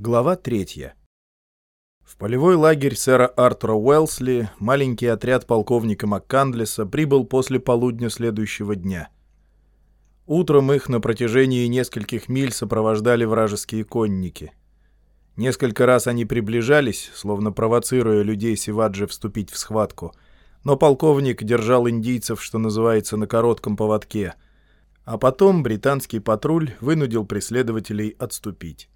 Глава третья. В полевой лагерь сэра Артура Уэлсли маленький отряд полковника МакКандлеса прибыл после полудня следующего дня. Утром их на протяжении нескольких миль сопровождали вражеские конники. Несколько раз они приближались, словно провоцируя людей Сиваджи вступить в схватку, но полковник держал индийцев, что называется, на коротком поводке, а потом британский патруль вынудил преследователей отступить.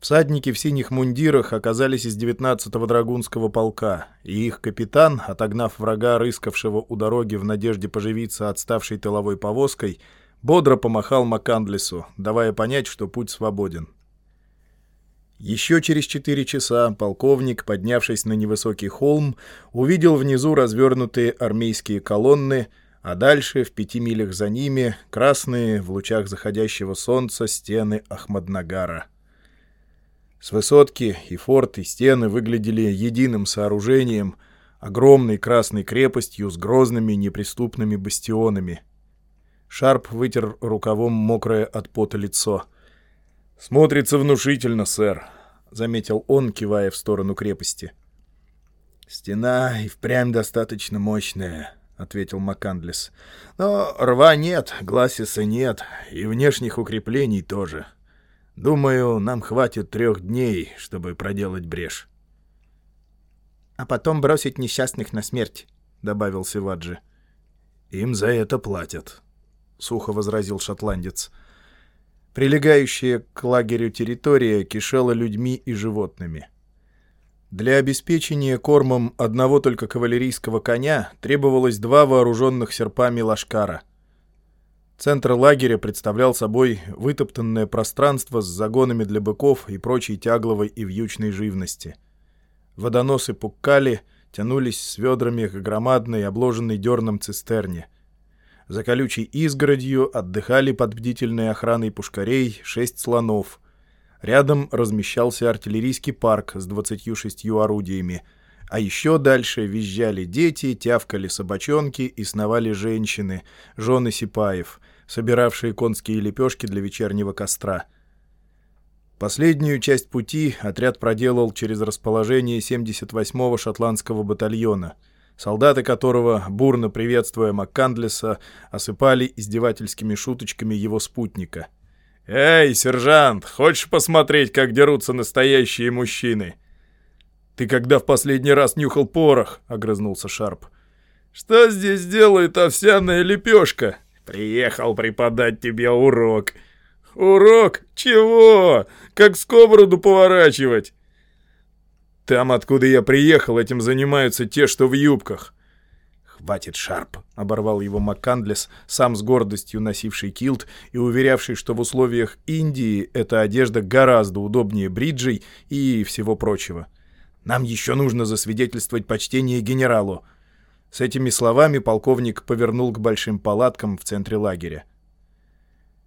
Всадники в синих мундирах оказались из 19-го драгунского полка, и их капитан, отогнав врага, рыскавшего у дороги в надежде поживиться отставшей тыловой повозкой, бодро помахал Макандлесу, давая понять, что путь свободен. Еще через четыре часа полковник, поднявшись на невысокий холм, увидел внизу развернутые армейские колонны, а дальше, в пяти милях за ними, красные, в лучах заходящего солнца, стены Ахмаднагара. С высотки и форт, и стены выглядели единым сооружением, огромной красной крепостью с грозными неприступными бастионами. Шарп вытер рукавом мокрое от пота лицо. «Смотрится внушительно, сэр», — заметил он, кивая в сторону крепости. «Стена и впрямь достаточно мощная», — ответил Макандлес. «Но рва нет, гласиса нет, и внешних укреплений тоже». Думаю, нам хватит трех дней, чтобы проделать брешь. — А потом бросить несчастных на смерть, — добавил Сиваджи. — Им за это платят, — сухо возразил шотландец. Прилегающая к лагерю территория кишела людьми и животными. Для обеспечения кормом одного только кавалерийского коня требовалось два вооруженных серпами лашкара — Центр лагеря представлял собой вытоптанное пространство с загонами для быков и прочей тягловой и вьючной живности. Водоносы пуккали, тянулись с ведрами к громадной, обложенной дерном цистерне. За колючей изгородью отдыхали под бдительной охраной пушкарей шесть слонов. Рядом размещался артиллерийский парк с 26 орудиями, а еще дальше визжали дети, тявкали собачонки и сновали женщины, жены сипаев — собиравшие конские лепешки для вечернего костра. Последнюю часть пути отряд проделал через расположение 78-го шотландского батальона, солдаты которого, бурно приветствуя Маккандлеса, осыпали издевательскими шуточками его спутника. «Эй, сержант, хочешь посмотреть, как дерутся настоящие мужчины?» «Ты когда в последний раз нюхал порох?» — огрызнулся Шарп. «Что здесь делает овсяная лепешка?» Приехал преподать тебе урок. Урок? Чего? Как сковороду поворачивать? Там, откуда я приехал, этим занимаются те, что в юбках. «Хватит, Шарп!» — оборвал его МакКандлес, сам с гордостью носивший килт и уверявший, что в условиях Индии эта одежда гораздо удобнее бриджей и всего прочего. «Нам еще нужно засвидетельствовать почтение генералу. С этими словами полковник повернул к большим палаткам в центре лагеря.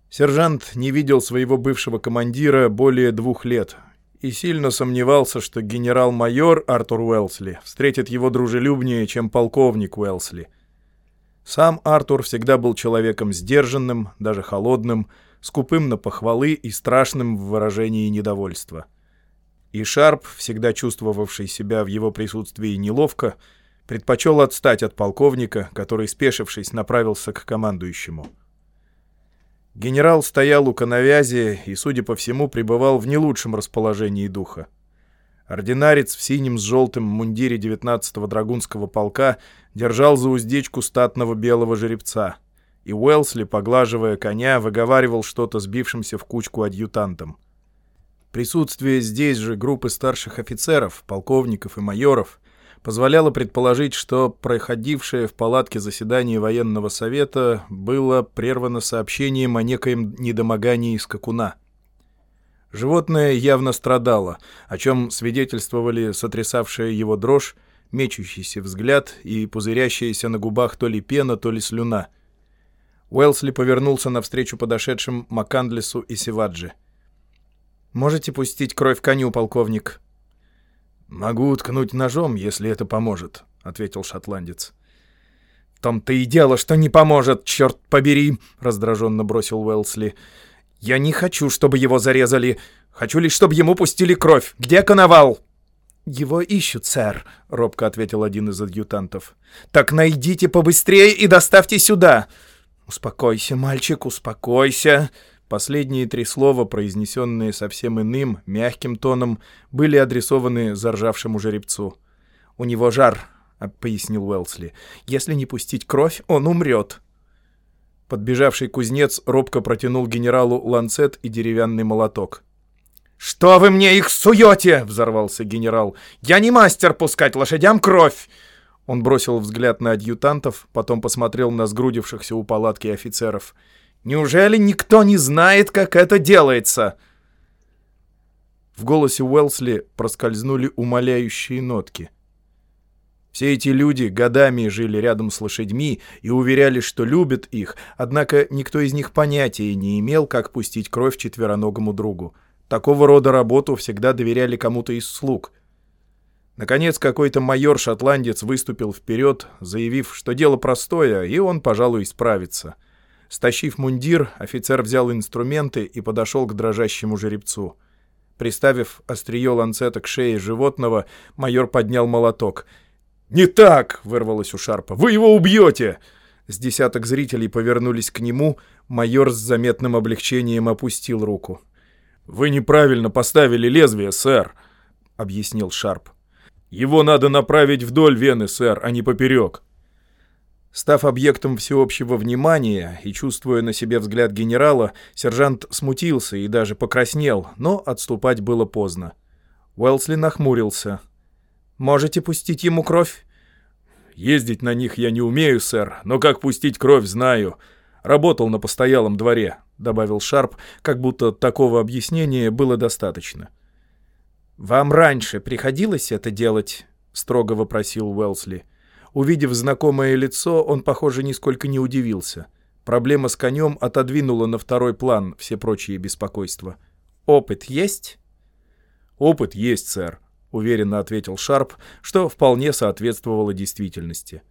Сержант не видел своего бывшего командира более двух лет и сильно сомневался, что генерал-майор Артур Уэлсли встретит его дружелюбнее, чем полковник Уэлсли. Сам Артур всегда был человеком сдержанным, даже холодным, скупым на похвалы и страшным в выражении недовольства. И Шарп, всегда чувствовавший себя в его присутствии неловко, предпочел отстать от полковника, который, спешившись, направился к командующему. Генерал стоял у коновязи и, судя по всему, пребывал в не лучшем расположении духа. Ординарец в синем с желтым мундире 19-го драгунского полка держал за уздечку статного белого жеребца, и Уэлсли, поглаживая коня, выговаривал что-то сбившимся в кучку адъютантам. Присутствие здесь же группы старших офицеров, полковников и майоров позволяло предположить, что проходившее в палатке заседание военного совета было прервано сообщением о некоем недомогании скакуна. Животное явно страдало, о чем свидетельствовали сотрясавшая его дрожь, мечущийся взгляд и пузырящаяся на губах то ли пена, то ли слюна. Уэлсли повернулся навстречу подошедшим Макандлесу и Севаджи. «Можете пустить кровь коню, полковник?» «Могу уткнуть ножом, если это поможет», — ответил шотландец. «В том-то и дело, что не поможет, черт побери!» — раздраженно бросил Уэлсли. «Я не хочу, чтобы его зарезали. Хочу лишь, чтобы ему пустили кровь. Где коновал?» «Его ищут, сэр», — робко ответил один из адъютантов. «Так найдите побыстрее и доставьте сюда!» «Успокойся, мальчик, успокойся!» Последние три слова, произнесенные совсем иным, мягким тоном, были адресованы заржавшему жеребцу. «У него жар», — пояснил Уэлсли. «Если не пустить кровь, он умрет». Подбежавший кузнец робко протянул генералу ланцет и деревянный молоток. «Что вы мне их суете?» — взорвался генерал. «Я не мастер пускать лошадям кровь!» Он бросил взгляд на адъютантов, потом посмотрел на сгрудившихся у палатки офицеров. «Неужели никто не знает, как это делается?» В голосе Уэлсли проскользнули умоляющие нотки. Все эти люди годами жили рядом с лошадьми и уверяли, что любят их, однако никто из них понятия не имел, как пустить кровь четвероногому другу. Такого рода работу всегда доверяли кому-то из слуг. Наконец, какой-то майор-шотландец выступил вперед, заявив, что дело простое, и он, пожалуй, справится. Стащив мундир, офицер взял инструменты и подошел к дрожащему жеребцу. Приставив острие ланцета к шее животного, майор поднял молоток — «Не так!» — вырвалось у Шарпа. «Вы его убьете!» С десяток зрителей повернулись к нему, майор с заметным облегчением опустил руку. «Вы неправильно поставили лезвие, сэр», — объяснил Шарп. «Его надо направить вдоль вены, сэр, а не поперек». Став объектом всеобщего внимания и чувствуя на себе взгляд генерала, сержант смутился и даже покраснел, но отступать было поздно. Уэлсли нахмурился — Можете пустить ему кровь?» «Ездить на них я не умею, сэр, но как пустить кровь, знаю. Работал на постоялом дворе», — добавил Шарп, как будто такого объяснения было достаточно. «Вам раньше приходилось это делать?» — строго вопросил Уэлсли. Увидев знакомое лицо, он, похоже, нисколько не удивился. Проблема с конем отодвинула на второй план все прочие беспокойства. «Опыт есть?» «Опыт есть, сэр уверенно ответил Шарп, что вполне соответствовало действительности.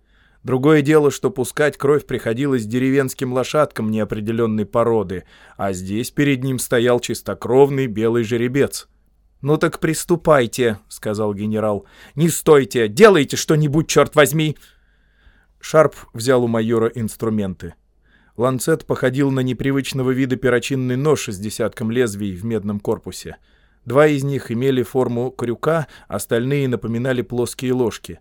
Другое дело, что пускать кровь приходилось деревенским лошадкам неопределенной породы, а здесь перед ним стоял чистокровный белый жеребец. «Ну так приступайте», — сказал генерал. «Не стойте, делайте что-нибудь, черт возьми!» Шарп взял у майора инструменты. Ланцет походил на непривычного вида перочинный нож с десятком лезвий в медном корпусе. Два из них имели форму крюка, остальные напоминали плоские ложки.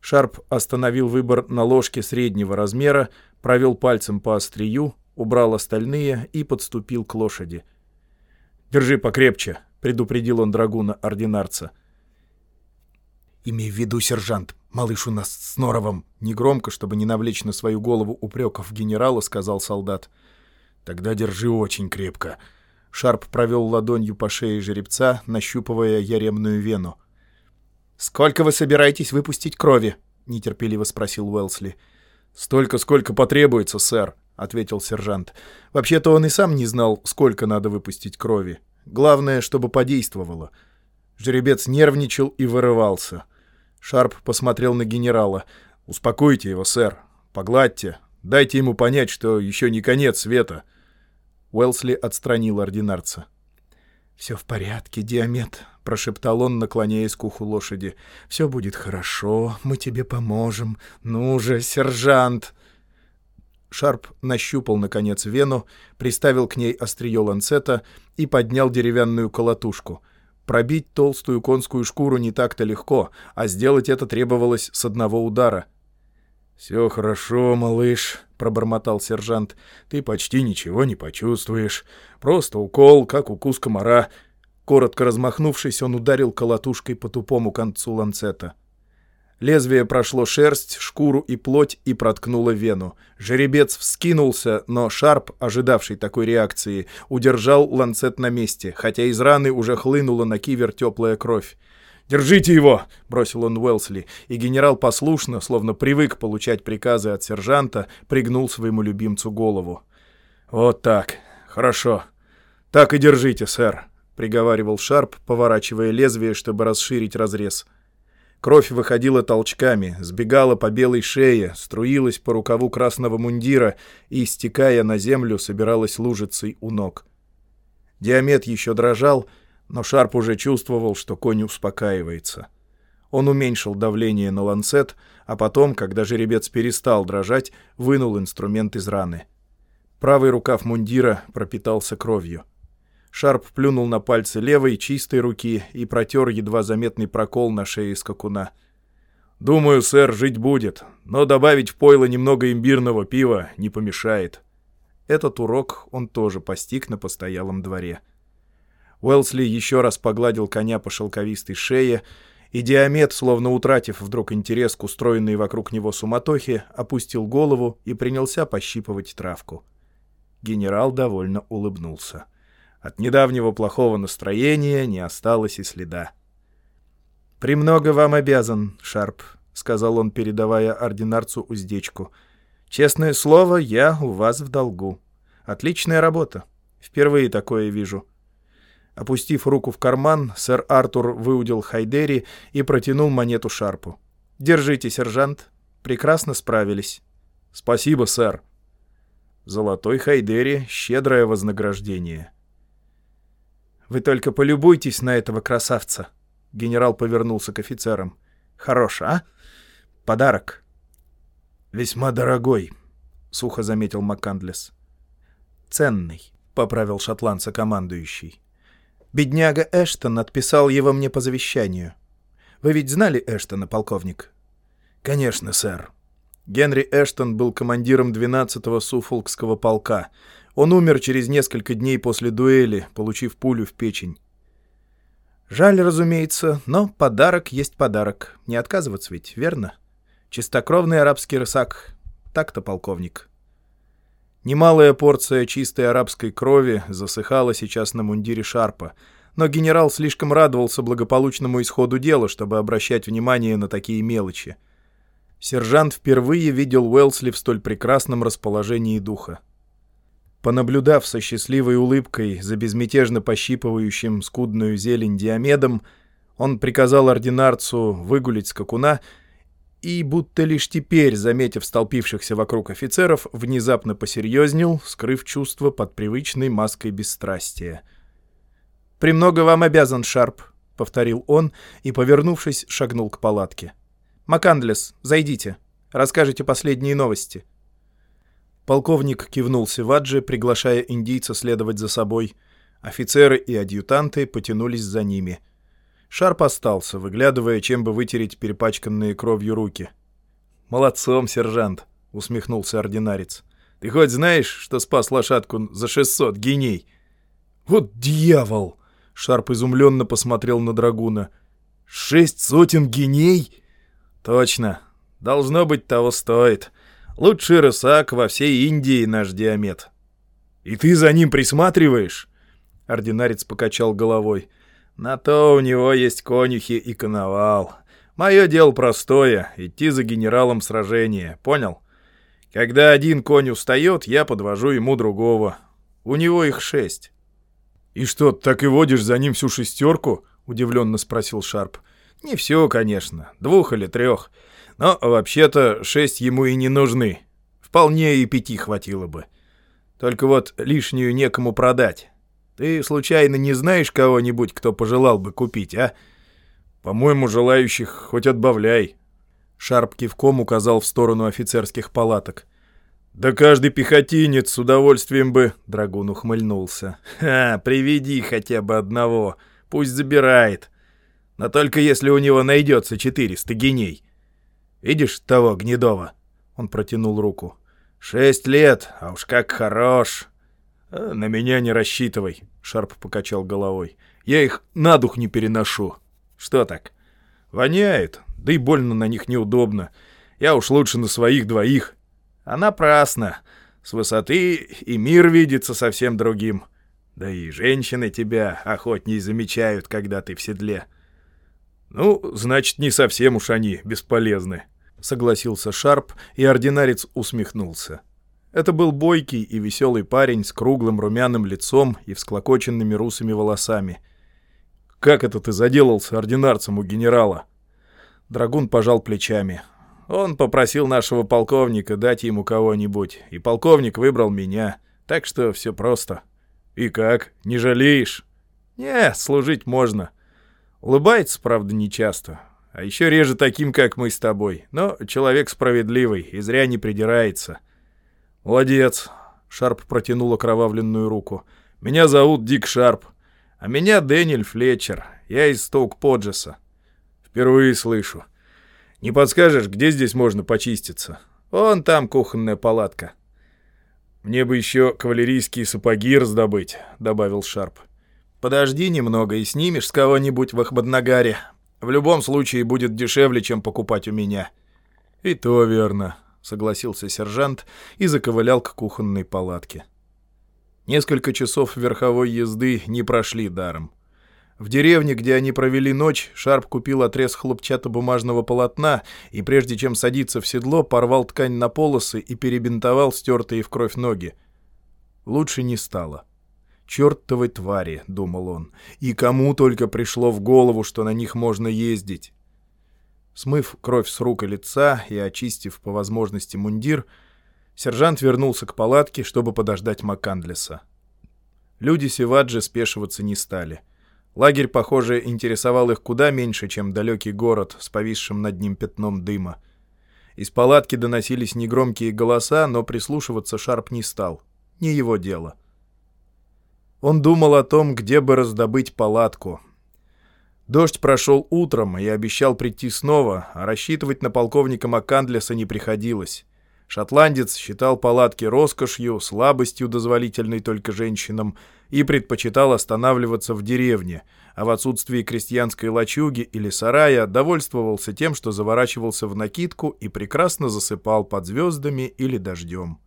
Шарп остановил выбор на ложке среднего размера, провел пальцем по острию, убрал остальные и подступил к лошади. «Держи покрепче», — предупредил он драгуна-ординарца. «Имей в виду, сержант, малыш у нас с Норовом», — негромко, чтобы не навлечь на свою голову упреков генерала, сказал солдат. «Тогда держи очень крепко», Шарп провел ладонью по шее жеребца, нащупывая яремную вену. «Сколько вы собираетесь выпустить крови?» — нетерпеливо спросил Уэлсли. «Столько, сколько потребуется, сэр», — ответил сержант. Вообще-то он и сам не знал, сколько надо выпустить крови. Главное, чтобы подействовало. Жеребец нервничал и вырывался. Шарп посмотрел на генерала. «Успокойте его, сэр. Погладьте. Дайте ему понять, что еще не конец света». Уэлсли отстранил ординарца. «Все в порядке, Диамет», — прошептал он, наклоняясь к уху лошади. «Все будет хорошо, мы тебе поможем. Ну же, сержант!» Шарп нащупал, наконец, вену, приставил к ней острие ланцета и поднял деревянную колотушку. Пробить толстую конскую шкуру не так-то легко, а сделать это требовалось с одного удара — «Все хорошо, малыш», — пробормотал сержант. «Ты почти ничего не почувствуешь. Просто укол, как укус комара». Коротко размахнувшись, он ударил колотушкой по тупому концу ланцета. Лезвие прошло шерсть, шкуру и плоть и проткнуло вену. Жеребец вскинулся, но Шарп, ожидавший такой реакции, удержал ланцет на месте, хотя из раны уже хлынула на кивер теплая кровь. «Держите его!» — бросил он Уэлсли, и генерал послушно, словно привык получать приказы от сержанта, пригнул своему любимцу голову. «Вот так. Хорошо. Так и держите, сэр», — приговаривал Шарп, поворачивая лезвие, чтобы расширить разрез. Кровь выходила толчками, сбегала по белой шее, струилась по рукаву красного мундира и, стекая на землю, собиралась лужицей у ног. Диамет еще дрожал, но Шарп уже чувствовал, что конь успокаивается. Он уменьшил давление на ланцет, а потом, когда жеребец перестал дрожать, вынул инструмент из раны. Правый рукав мундира пропитался кровью. Шарп плюнул на пальцы левой, чистой руки и протер едва заметный прокол на шее скакуна. «Думаю, сэр, жить будет, но добавить в пойло немного имбирного пива не помешает». Этот урок он тоже постиг на постоялом дворе. Уэлсли еще раз погладил коня по шелковистой шее, и Диамет, словно утратив вдруг интерес к устроенной вокруг него суматохе, опустил голову и принялся пощипывать травку. Генерал довольно улыбнулся. От недавнего плохого настроения не осталось и следа. «Премного вам обязан, Шарп», — сказал он, передавая ординарцу уздечку. «Честное слово, я у вас в долгу. Отличная работа. Впервые такое вижу». Опустив руку в карман, сэр Артур выудил Хайдери и протянул монету Шарпу. «Держите, сержант. Прекрасно справились». «Спасибо, сэр». Золотой Хайдери — щедрое вознаграждение. «Вы только полюбуйтесь на этого красавца!» Генерал повернулся к офицерам. «Хорош, а? Подарок». «Весьма дорогой», — сухо заметил МакКандлес. «Ценный», — поправил шотландца командующий. «Бедняга Эштон отписал его мне по завещанию. Вы ведь знали Эштона, полковник?» «Конечно, сэр». Генри Эштон был командиром 12-го Суфолкского полка — он умер через несколько дней после дуэли, получив пулю в печень. Жаль, разумеется, но подарок есть подарок. Не отказываться ведь, верно? Чистокровный арабский рысак. Так-то, полковник. Немалая порция чистой арабской крови засыхала сейчас на мундире Шарпа, но генерал слишком радовался благополучному исходу дела, чтобы обращать внимание на такие мелочи. Сержант впервые видел Уэлсли в столь прекрасном расположении духа. Понаблюдав со счастливой улыбкой за безмятежно пощипывающим скудную зелень диамедом, он приказал ординарцу выгулить скакуна и, будто лишь теперь, заметив столпившихся вокруг офицеров, внезапно посерьезнел, скрыв чувство под привычной маской бесстрастия. «Премного вам обязан, Шарп», — повторил он и, повернувшись, шагнул к палатке. «Макандлес, зайдите. Расскажите последние новости». Полковник кивнул Севаджи, приглашая индийца следовать за собой. Офицеры и адъютанты потянулись за ними. Шарп остался, выглядывая, чем бы вытереть перепачканные кровью руки. «Молодцом, сержант!» — усмехнулся ординарец. «Ты хоть знаешь, что спас лошадку за 600 геней?» «Вот дьявол!» — Шарп изумленно посмотрел на Драгуна. «Шесть сотен геней?» «Точно. Должно быть, того стоит. Лучший рысак во всей Индии наш Диамет. И ты за ним присматриваешь? Ординарец покачал головой. На то у него есть конюхи и коновал. Мое дело простое — идти за генералом сражения, понял? Когда один конь устает, я подвожу ему другого. У него их шесть. «И что, так и водишь за ним всю шестерку?» — удивленно спросил Шарп. «Не все, конечно. Двух или трех. Но вообще-то шесть ему и не нужны. Вполне и пяти хватило бы. Только вот лишнюю некому продать. Ты случайно не знаешь кого-нибудь, кто пожелал бы купить, а? По-моему, желающих хоть отбавляй. Шарп кивком указал в сторону офицерских палаток. «Да каждый пехотинец с удовольствием бы...» — Драгун ухмыльнулся. «Ха, приведи хотя бы одного, пусть забирает. Но только если у него найдется четыреста геней. Видишь того гнедого?» Он протянул руку. «Шесть лет, а уж как хорош!» «Э, «На меня не рассчитывай», — Шарп покачал головой. «Я их на дух не переношу». «Что так?» «Воняет, да и больно на них неудобно. Я уж лучше на своих двоих». «А напрасно. С высоты и мир видится совсем другим. Да и женщины тебя охотней замечают, когда ты в седле». «Ну, значит, не совсем уж они бесполезны», — согласился Шарп, и ординарец усмехнулся. Это был бойкий и веселый парень с круглым румяным лицом и всклокоченными русыми волосами. «Как это ты заделался ординарцем у генерала?» Драгун пожал плечами. «Он попросил нашего полковника дать ему кого-нибудь, и полковник выбрал меня, так что все просто». «И как, не жалеешь?» «Не, служить можно. Улыбается, правда, нечасто. А еще реже таким, как мы с тобой. Но человек справедливый и зря не придирается». «Молодец!» — Шарп протянул окровавленную руку. «Меня зовут Дик Шарп. А меня Дэниэль Флетчер. Я из Стоук-Поджеса. Впервые слышу. Не подскажешь, где здесь можно почиститься? Вон там кухонная палатка. Мне бы еще кавалерийские сапоги раздобыть, добавил Шарп. Подожди немного и снимешь с кого-нибудь в Ахмаднагаре. В любом случае будет дешевле, чем покупать у меня. И то верно, согласился сержант и заковылял к кухонной палатке. Несколько часов верховой езды не прошли даром. В деревне, где они провели ночь, Шарп купил отрез хлопчатобумажного полотна и, прежде чем садиться в седло, порвал ткань на полосы и перебинтовал стертые в кровь ноги. Лучше не стало. «Чертовы твари», — думал он, — «и кому только пришло в голову, что на них можно ездить». Смыв кровь с рук и лица и очистив по возможности мундир, сержант вернулся к палатке, чтобы подождать Макандлеса. Люди Севаджи спешиваться не стали — Лагерь, похоже, интересовал их куда меньше, чем далекий город с повисшим над ним пятном дыма. Из палатки доносились негромкие голоса, но прислушиваться Шарп не стал. Не его дело. Он думал о том, где бы раздобыть палатку. Дождь прошел утром и обещал прийти снова, а рассчитывать на полковника Маккандлеса не приходилось. Шотландец считал палатки роскошью, слабостью, дозволительной только женщинам, и предпочитал останавливаться в деревне, а в отсутствии крестьянской лачуги или сарая довольствовался тем, что заворачивался в накидку и прекрасно засыпал под звездами или дождем.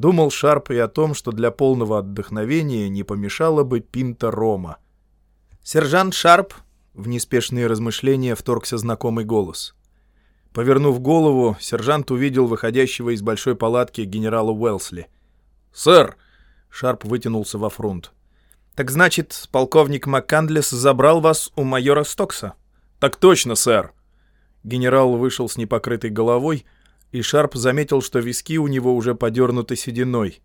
Думал Шарп и о том, что для полного отдохновения не помешало бы пинта рома. «Сержант Шарп!» — в неспешные размышления вторгся знакомый голос — Повернув голову, сержант увидел выходящего из большой палатки генерала Уэлсли. «Сэр!» — Шарп вытянулся во фронт. «Так значит, полковник МакКандлес забрал вас у майора Стокса?» «Так точно, сэр!» Генерал вышел с непокрытой головой, и Шарп заметил, что виски у него уже подернуты сединой.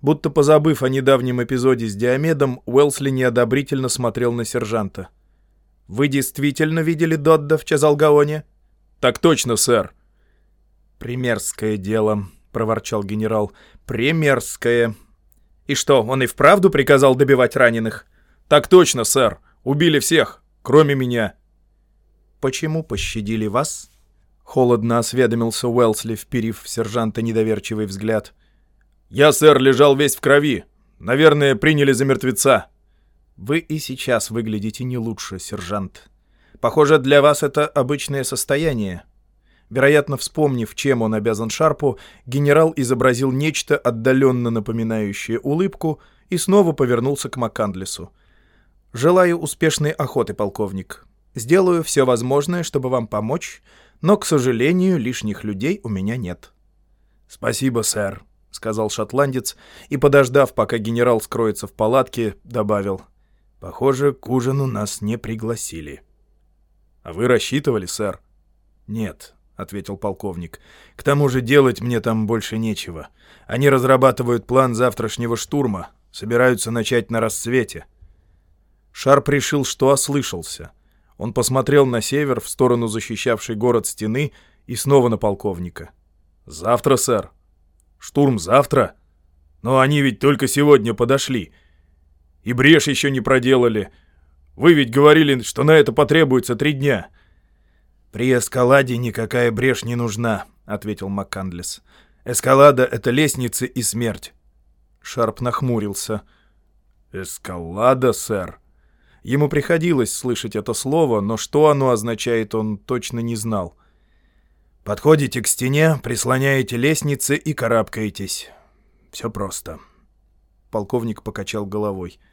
Будто позабыв о недавнем эпизоде с Диомедом, Уэлсли неодобрительно смотрел на сержанта. «Вы действительно видели Додда в Чазалгаоне?» «Так точно, сэр». «Примерское дело», — проворчал генерал. «Примерское». «И что, он и вправду приказал добивать раненых?» «Так точно, сэр. Убили всех, кроме меня». «Почему пощадили вас?» Холодно осведомился Уэлсли, вперив в сержанта недоверчивый взгляд. «Я, сэр, лежал весь в крови. Наверное, приняли за мертвеца». «Вы и сейчас выглядите не лучше, сержант», Похоже, для вас это обычное состояние. Вероятно, вспомнив, чем он обязан Шарпу, генерал изобразил нечто отдаленно напоминающее улыбку и снова повернулся к Маккандлесу. «Желаю успешной охоты, полковник. Сделаю все возможное, чтобы вам помочь, но, к сожалению, лишних людей у меня нет». «Спасибо, сэр», — сказал шотландец, и, подождав, пока генерал скроется в палатке, добавил. «Похоже, к ужину нас не пригласили». «А вы рассчитывали, сэр?» «Нет», — ответил полковник. «К тому же делать мне там больше нечего. Они разрабатывают план завтрашнего штурма, собираются начать на рассвете». Шарп решил, что ослышался. Он посмотрел на север, в сторону защищавшей город стены, и снова на полковника. «Завтра, сэр?» «Штурм завтра?» «Но они ведь только сегодня подошли. И брешь еще не проделали. Вы ведь говорили, что на это потребуется три дня». «При эскаладе никакая брешь не нужна», — ответил МакКандлес. «Эскалада — это лестницы и смерть». Шарп нахмурился. «Эскалада, сэр?» Ему приходилось слышать это слово, но что оно означает, он точно не знал. «Подходите к стене, прислоняете лестницы и карабкаетесь. Все просто». Полковник покачал головой. —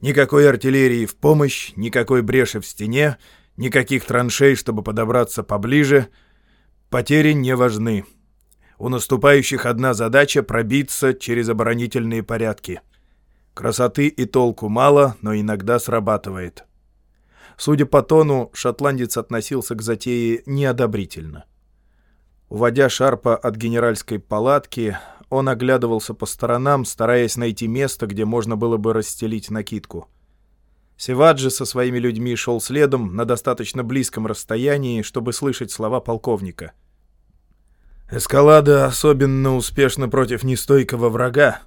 Никакой артиллерии в помощь, никакой бреши в стене, никаких траншей, чтобы подобраться поближе. Потери не важны. У наступающих одна задача — пробиться через оборонительные порядки. Красоты и толку мало, но иногда срабатывает. Судя по тону, шотландец относился к затее неодобрительно. Уводя Шарпа от генеральской палатки, он оглядывался по сторонам, стараясь найти место, где можно было бы расстелить накидку. Севаджи со своими людьми шел следом на достаточно близком расстоянии, чтобы слышать слова полковника. «Эскалада особенно успешна против нестойкого врага,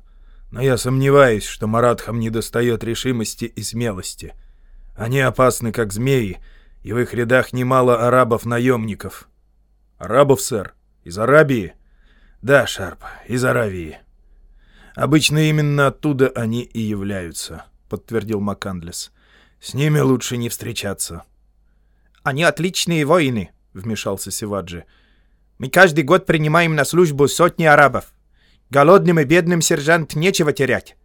но я сомневаюсь, что Маратхам недостает решимости и смелости. Они опасны, как змеи, и в их рядах немало арабов-наемников». «Арабов, сэр? Из Арабии?» «Да, Шарп, из Аравии. Обычно именно оттуда они и являются», — подтвердил Макандлес. «С ними лучше не встречаться». «Они отличные воины», — вмешался Севаджи. «Мы каждый год принимаем на службу сотни арабов. Голодным и бедным сержант нечего терять.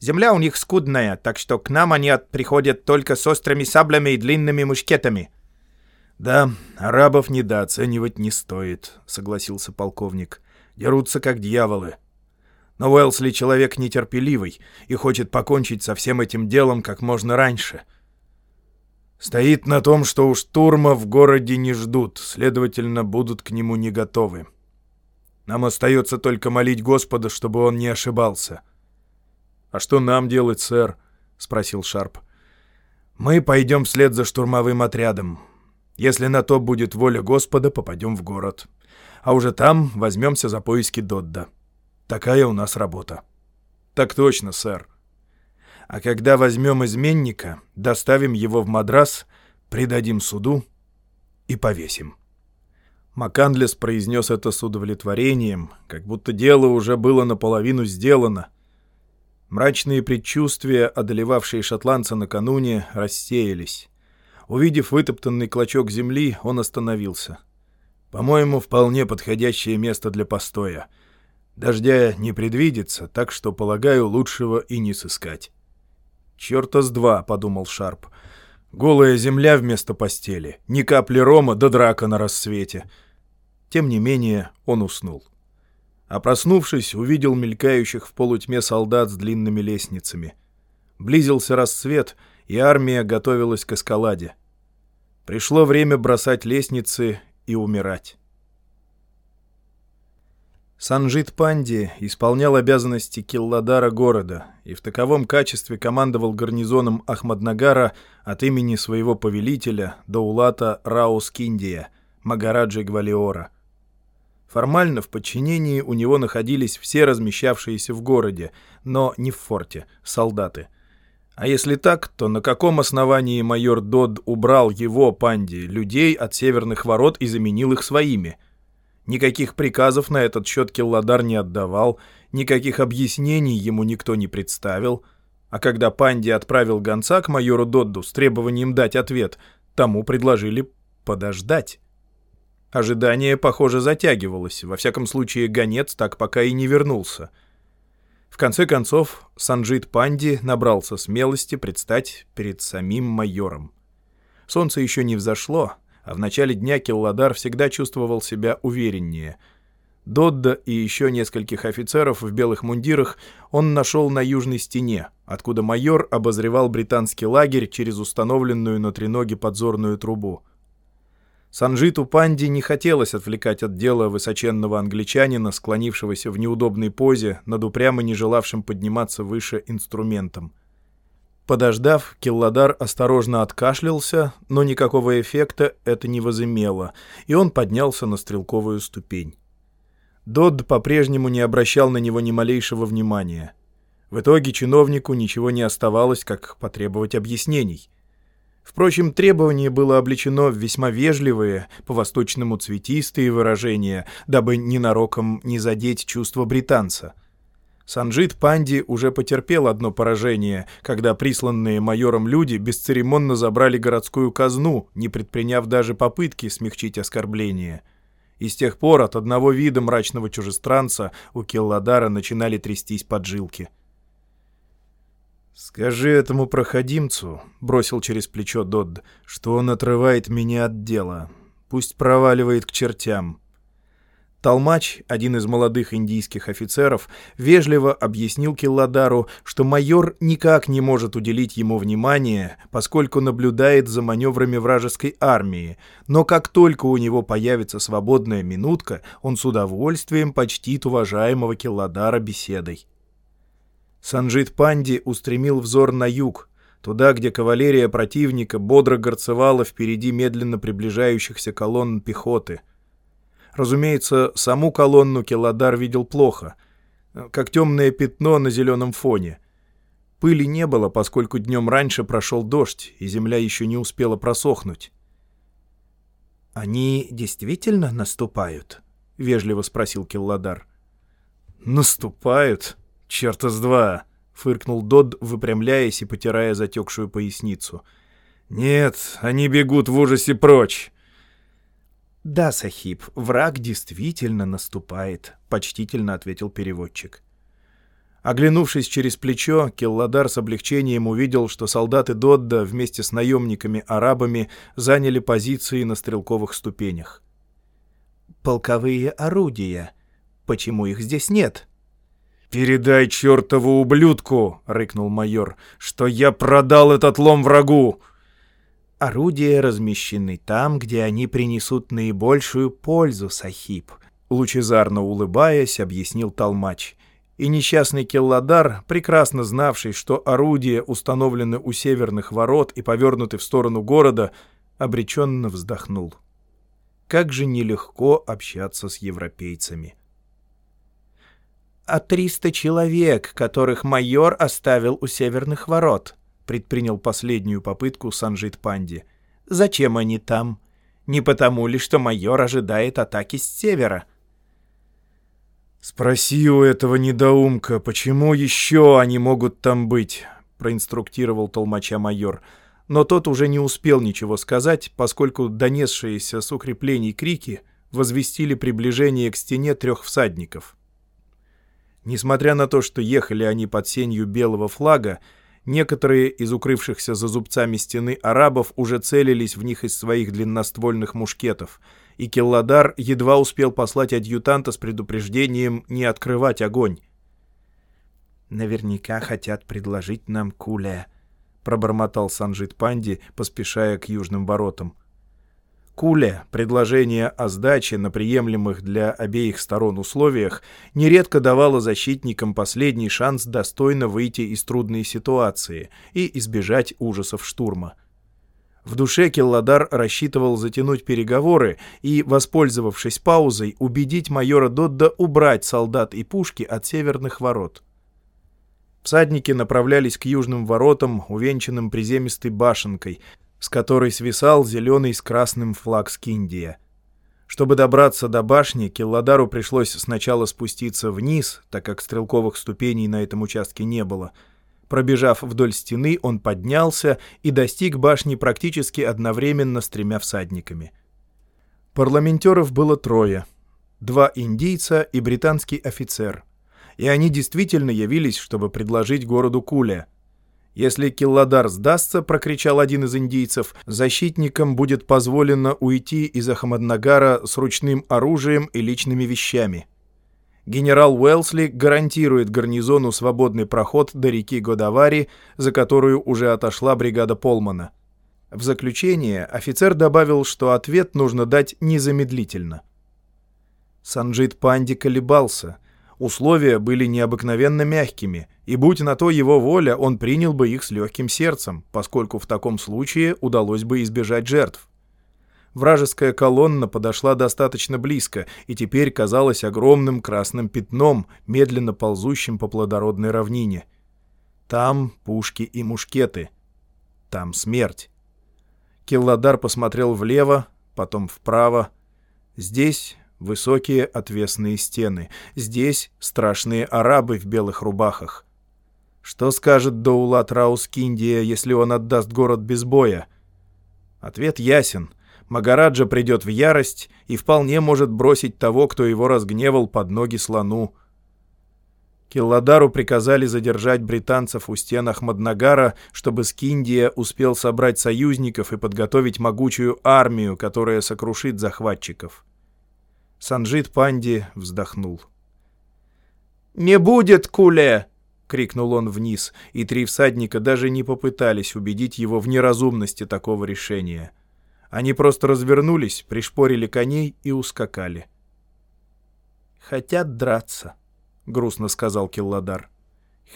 Земля у них скудная, так что к нам они приходят только с острыми саблями и длинными мушкетами». «Да, арабов недооценивать не стоит», — согласился полковник. «Дерутся как дьяволы. Но Уэлсли человек нетерпеливый и хочет покончить со всем этим делом как можно раньше. Стоит на том, что у штурма в городе не ждут, следовательно, будут к нему не готовы. Нам остается только молить Господа, чтобы он не ошибался». «А что нам делать, сэр?» — спросил Шарп. «Мы пойдем вслед за штурмовым отрядом. Если на то будет воля Господа, попадем в город. А уже там возьмемся за поиски Додда. Такая у нас работа». «Так точно, сэр». «А когда возьмем изменника, доставим его в Мадрас, предадим суду и повесим». Макандлес произнес это с удовлетворением, как будто дело уже было наполовину сделано — Мрачные предчувствия, одолевавшие шотландца накануне, рассеялись. Увидев вытоптанный клочок земли, он остановился. «По-моему, вполне подходящее место для постоя. Дождя не предвидится, так что, полагаю, лучшего и не сыскать». «Чёрта с два», — подумал Шарп. «Голая земля вместо постели, ни капли рома да драка на рассвете». Тем не менее, он уснул а проснувшись, увидел мелькающих в полутьме солдат с длинными лестницами. Близился рассвет, и армия готовилась к эскаладе. Пришло время бросать лестницы и умирать. Санжит Панди исполнял обязанности Килладара города и в таковом качестве командовал гарнизоном Ахмаднагара от имени своего повелителя Даулата Раускиндия, Магараджи Гвалиора — Формально в подчинении у него находились все размещавшиеся в городе, но не в форте, солдаты. А если так, то на каком основании майор Дод убрал его, Панди, людей от северных ворот и заменил их своими? Никаких приказов на этот счет Келладар не отдавал, никаких объяснений ему никто не представил. А когда Панди отправил гонца к майору Додду с требованием дать ответ, тому предложили подождать. Ожидание, похоже, затягивалось. Во всяком случае, гонец так пока и не вернулся. В конце концов, Санджит Панди набрался смелости предстать перед самим майором. Солнце еще не взошло, а в начале дня Келладар всегда чувствовал себя увереннее. Додда и еще нескольких офицеров в белых мундирах он нашел на южной стене, откуда майор обозревал британский лагерь через установленную на треноге подзорную трубу. Санжиту Панди не хотелось отвлекать от дела высоченного англичанина, склонившегося в неудобной позе, над упрямо не желавшим подниматься выше инструментом. Подождав, Килладар осторожно откашлялся, но никакого эффекта это не возымело, и он поднялся на стрелковую ступень. Додд по-прежнему не обращал на него ни малейшего внимания. В итоге чиновнику ничего не оставалось, как потребовать объяснений — Впрочем, требование было облечено в весьма вежливые, по-восточному цветистые выражения, дабы ненароком не задеть чувство британца. Санджит Панди уже потерпел одно поражение, когда присланные майором люди бесцеремонно забрали городскую казну, не предприняв даже попытки смягчить оскорбление. И с тех пор от одного вида мрачного чужестранца у Келладара начинали трястись поджилки. — «Скажи этому проходимцу», — бросил через плечо Додд, — «что он отрывает меня от дела. Пусть проваливает к чертям». Толмач, один из молодых индийских офицеров, вежливо объяснил Килладару, что майор никак не может уделить ему внимания, поскольку наблюдает за маневрами вражеской армии, но как только у него появится свободная минутка, он с удовольствием почтит уважаемого Килладара беседой. Санджит Панди устремил взор на юг, туда, где кавалерия противника бодро горцевала впереди медленно приближающихся колонн пехоты — Разумеется, саму колонну Келадар видел плохо, как темное пятно на зеленом фоне. Пыли не было, поскольку днем раньше прошел дождь, и земля еще не успела просохнуть. «Они действительно наступают?» — вежливо спросил Келладар. «Наступают? Черта с два!» — фыркнул Дод, выпрямляясь и потирая затекшую поясницу. «Нет, они бегут в ужасе прочь. «Да, Сахиб, враг действительно наступает», — почтительно ответил переводчик. Оглянувшись через плечо, Келладар с облегчением увидел, что солдаты Додда вместе с наемниками-арабами заняли позиции на стрелковых ступенях. «Полковые орудия. Почему их здесь нет?» «Передай чертову ублюдку!» — рыкнул майор, — «что я продал этот лом врагу!» Орудия размещены там, где они принесут наибольшую пользу, Сахиб», — лучезарно улыбаясь, объяснил Толмач. И несчастный Келладар, прекрасно знавший, что орудия установлены у северных ворот и повернуты в сторону города, обреченно вздохнул. Как же нелегко общаться с европейцами. «А триста человек, которых майор оставил у северных ворот», предпринял последнюю попытку Санжит Панди. «Зачем они там? Не потому ли, что майор ожидает атаки с севера?» «Спроси у этого недоумка, почему еще они могут там быть?» — проинструктировал толмача майор. Но тот уже не успел ничего сказать, поскольку донесшиеся с укреплений крики возвестили приближение к стене трех всадников. Несмотря на то, что ехали они под сенью белого флага, Некоторые из укрывшихся за зубцами стены арабов уже целились в них из своих длинноствольных мушкетов, и Келладар едва успел послать адъютанта с предупреждением не открывать огонь. «Наверняка хотят предложить нам куля», — пробормотал Санжит Панди, поспешая к южным воротам. Куля, предложение о сдаче на приемлемых для обеих сторон условиях, нередко давало защитникам последний шанс достойно выйти из трудной ситуации и избежать ужасов штурма. В душе Келладар рассчитывал затянуть переговоры и, воспользовавшись паузой, убедить майора Додда убрать солдат и пушки от северных ворот. Всадники направлялись к южным воротам, увенчанным приземистой башенкой, с которой свисал зеленый с красным флаг Скиндия. Чтобы добраться до башни, Келладару пришлось сначала спуститься вниз, так как стрелковых ступеней на этом участке не было. Пробежав вдоль стены, он поднялся и достиг башни практически одновременно с тремя всадниками. Парламентеров было трое. Два индийца и британский офицер. И они действительно явились, чтобы предложить городу Куля — «Если Килладар сдастся», — прокричал один из индийцев, «защитникам будет позволено уйти из Ахмаднагара с ручным оружием и личными вещами». Генерал Уэлсли гарантирует гарнизону свободный проход до реки Годавари, за которую уже отошла бригада Полмана. В заключение офицер добавил, что ответ нужно дать незамедлительно. Санджит Панди колебался — Условия были необыкновенно мягкими, и будь на то его воля, он принял бы их с легким сердцем, поскольку в таком случае удалось бы избежать жертв. Вражеская колонна подошла достаточно близко и теперь казалась огромным красным пятном, медленно ползущим по плодородной равнине. Там пушки и мушкеты. Там смерть. Келладар посмотрел влево, потом вправо. Здесь Высокие отвесные стены. Здесь страшные арабы в белых рубахах. Что скажет Доулат Раускиндия, если он отдаст город без боя? Ответ ясен. Магараджа придет в ярость и вполне может бросить того, кто его разгневал под ноги слону. Килладару приказали задержать британцев у стен Ахмаднагара, чтобы Скиндия успел собрать союзников и подготовить могучую армию, которая сокрушит захватчиков. Санжит Панди вздохнул. «Не будет, Куле!» — крикнул он вниз, и три всадника даже не попытались убедить его в неразумности такого решения. Они просто развернулись, пришпорили коней и ускакали. «Хотят драться», — грустно сказал Килладар.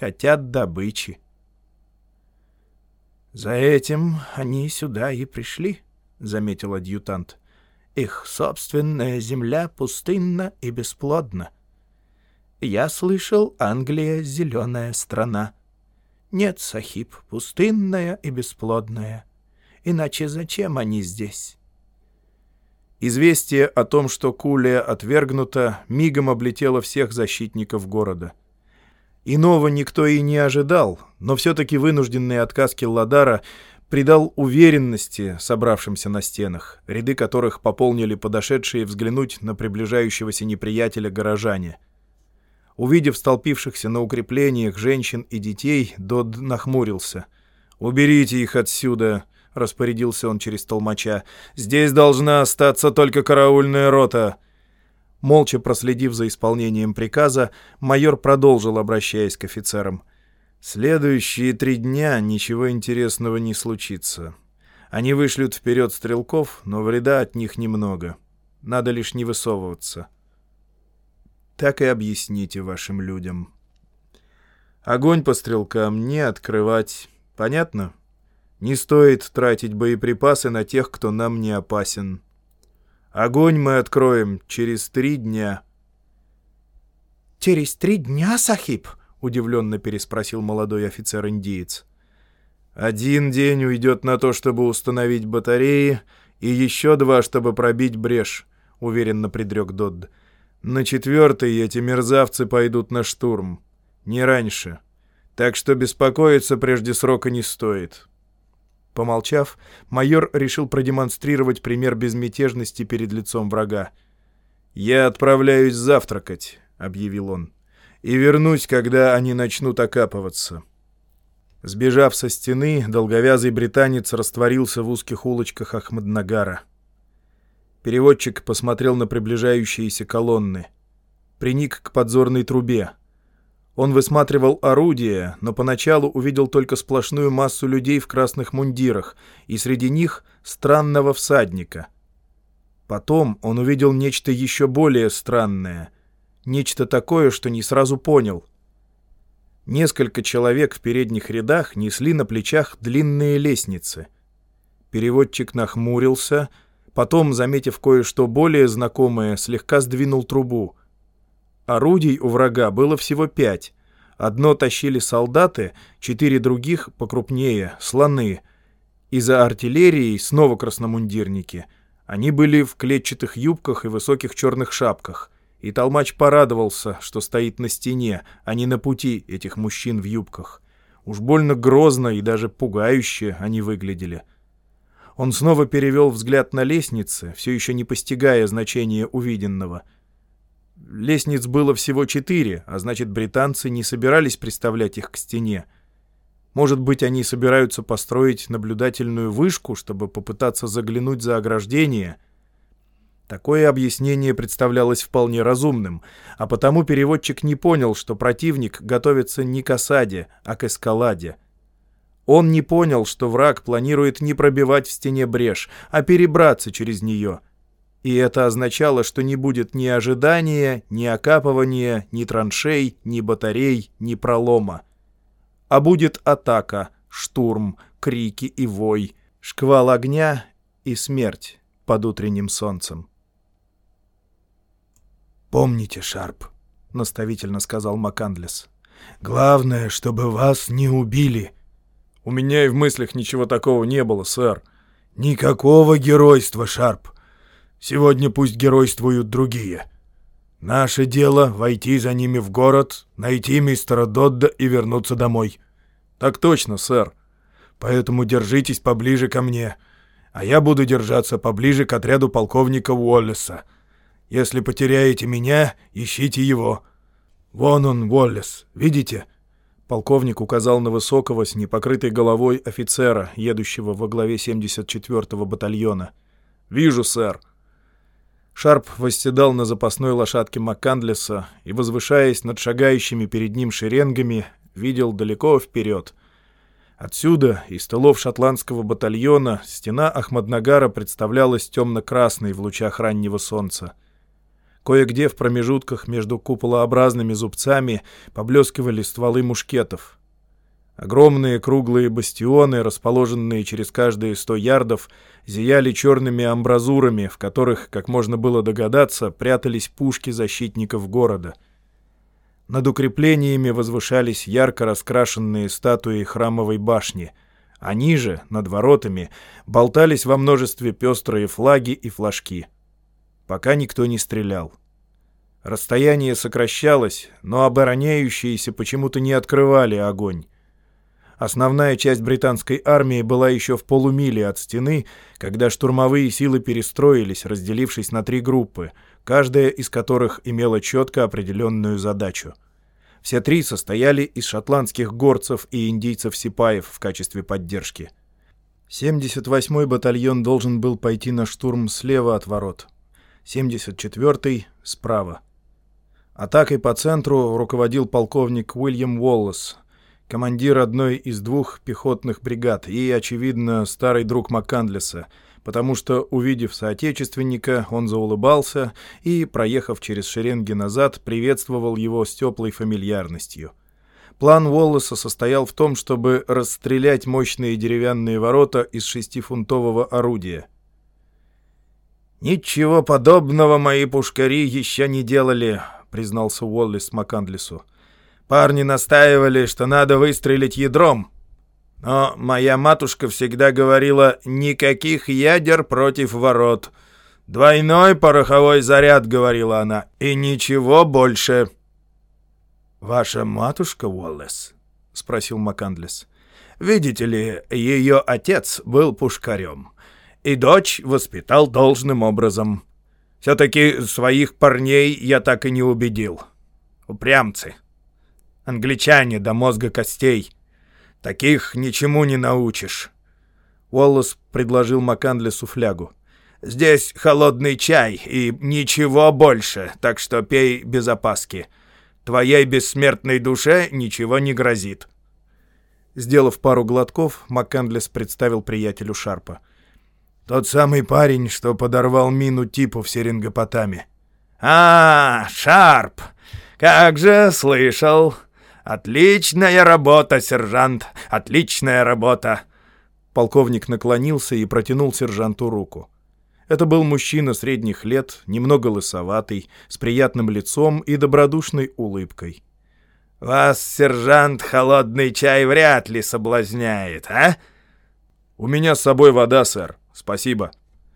«Хотят добычи». «За этим они сюда и пришли», — заметил адъютант. «Их собственная земля пустынна и бесплодна. Я слышал, Англия — зеленая страна. Нет, Сахиб, пустынная и бесплодная. Иначе зачем они здесь?» Известие о том, что Кулия отвергнута, мигом облетело всех защитников города — Иного никто и не ожидал, но все-таки вынужденный отказ Келладара придал уверенности собравшимся на стенах, ряды которых пополнили подошедшие взглянуть на приближающегося неприятеля горожане. Увидев столпившихся на укреплениях женщин и детей, Дод нахмурился. «Уберите их отсюда!» — распорядился он через толмача. «Здесь должна остаться только караульная рота!» Молча проследив за исполнением приказа, майор продолжил, обращаясь к офицерам. «Следующие три дня ничего интересного не случится. Они вышлют вперед стрелков, но вреда от них немного. Надо лишь не высовываться. Так и объясните вашим людям. Огонь по стрелкам не открывать. Понятно? Не стоит тратить боеприпасы на тех, кто нам не опасен». Огонь мы откроем через три дня». «Через три дня, Сахиб?» — удивленно переспросил молодой офицер-индиец. «Один день уйдет на то, чтобы установить батареи, и еще два, чтобы пробить брешь», — уверенно предрек Додд. «На четвертый эти мерзавцы пойдут на штурм. Не раньше. Так что беспокоиться прежде срока не стоит». Помолчав, майор решил продемонстрировать пример безмятежности перед лицом врага. «Я отправляюсь завтракать», — объявил он, — «и вернусь, когда они начнут окапываться». Сбежав со стены, долговязый британец растворился в узких улочках Ахмаднагара. Переводчик посмотрел на приближающиеся колонны. Приник к подзорной трубе — он высматривал орудия, но поначалу увидел только сплошную массу людей в красных мундирах, и среди них странного всадника. Потом он увидел нечто еще более странное, нечто такое, что не сразу понял. Несколько человек в передних рядах несли на плечах длинные лестницы. Переводчик нахмурился, потом, заметив кое-что более знакомое, слегка сдвинул трубу — Орудий у врага было всего пять. Одно тащили солдаты, четыре других, покрупнее, слоны. И за артиллерией снова красномундирники. Они были в клетчатых юбках и высоких черных шапках. И толмач порадовался, что стоит на стене, а не на пути этих мужчин в юбках. Уж больно грозно и даже пугающе они выглядели. Он снова перевел взгляд на лестницы, все еще не постигая значения увиденного — Лестниц было всего четыре, а значит, британцы не собирались приставлять их к стене. Может быть, они собираются построить наблюдательную вышку, чтобы попытаться заглянуть за ограждение? Такое объяснение представлялось вполне разумным, а потому переводчик не понял, что противник готовится не к осаде, а к эскаладе. Он не понял, что враг планирует не пробивать в стене брешь, а перебраться через нее — и это означало, что не будет ни ожидания, ни окапывания, ни траншей, ни батарей, ни пролома. А будет атака, штурм, крики и вой, шквал огня и смерть под утренним солнцем. «Помните, Шарп», — наставительно сказал Макандлес, — «главное, чтобы вас не убили». «У меня и в мыслях ничего такого не было, сэр». «Никакого геройства, Шарп. Сегодня пусть геройствуют другие. Наше дело — войти за ними в город, найти мистера Додда и вернуться домой». «Так точно, сэр». «Поэтому держитесь поближе ко мне, а я буду держаться поближе к отряду полковника Уоллеса. Если потеряете меня, ищите его. Вон он, Уоллес, видите?» Полковник указал на высокого с непокрытой головой офицера, едущего во главе 74-го батальона. «Вижу, сэр». Шарп восседал на запасной лошадке Маккандлеса и, возвышаясь над шагающими перед ним шеренгами, видел далеко вперед. Отсюда, из тылов шотландского батальона, стена Ахмаднагара представлялась темно-красной в лучах раннего солнца. Кое-где в промежутках между куполообразными зубцами поблескивали стволы мушкетов. Огромные круглые бастионы, расположенные через каждые сто ярдов, зияли черными амбразурами, в которых, как можно было догадаться, прятались пушки защитников города. Над укреплениями возвышались ярко раскрашенные статуи храмовой башни, а ниже, над воротами, болтались во множестве пестрые флаги и флажки. Пока никто не стрелял. Расстояние сокращалось, но обороняющиеся почему-то не открывали огонь. Основная часть британской армии была еще в полумиле от стены, когда штурмовые силы перестроились, разделившись на три группы, каждая из которых имела четко определенную задачу. Все три состояли из шотландских горцев и индийцев-сипаев в качестве поддержки. 78-й батальон должен был пойти на штурм слева от ворот, 74-й — справа. Атакой по центру руководил полковник Уильям Уоллес — командир одной из двух пехотных бригад и, очевидно, старый друг Маккандлеса, потому что, увидев соотечественника, он заулыбался и, проехав через шеренги назад, приветствовал его с теплой фамильярностью. План Уоллеса состоял в том, чтобы расстрелять мощные деревянные ворота из шестифунтового орудия. «Ничего подобного мои пушкари еще не делали», — признался Уоллес Маккандлесу. Парни настаивали, что надо выстрелить ядром. Но моя матушка всегда говорила «никаких ядер против ворот». «Двойной пороховой заряд», — говорила она, — «и ничего больше». «Ваша матушка, Уоллес?» — спросил Макандлес. «Видите ли, ее отец был пушкарем, и дочь воспитал должным образом. Все-таки своих парней я так и не убедил. Упрямцы». Англичане до мозга костей. Таких ничему не научишь. Уоллес предложил Макандлесу флягу. «Здесь холодный чай и ничего больше, так что пей без опаски. Твоей бессмертной душе ничего не грозит». Сделав пару глотков, Маккандлес представил приятелю Шарпа. «Тот самый парень, что подорвал мину типу в Серингопотаме». «А, Шарп! Как же, слышал!» «Отличная работа, сержант! Отличная работа!» Полковник наклонился и протянул сержанту руку. Это был мужчина средних лет, немного лысоватый, с приятным лицом и добродушной улыбкой. «Вас, сержант, холодный чай вряд ли соблазняет, а?» «У меня с собой вода, сэр. Спасибо».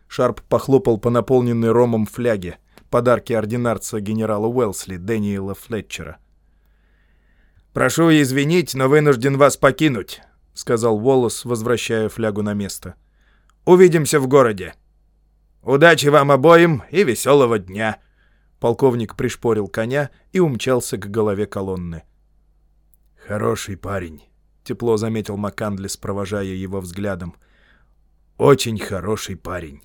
Шарп похлопал по наполненной ромом фляге, подарки ординарца генерала Уэлсли Дэниела Флетчера. «Прошу извинить, но вынужден вас покинуть», — сказал Волос, возвращая флягу на место. «Увидимся в городе. Удачи вам обоим и веселого дня». Полковник пришпорил коня и умчался к голове колонны. «Хороший парень», — тепло заметил Макандлес, провожая его взглядом. «Очень хороший парень».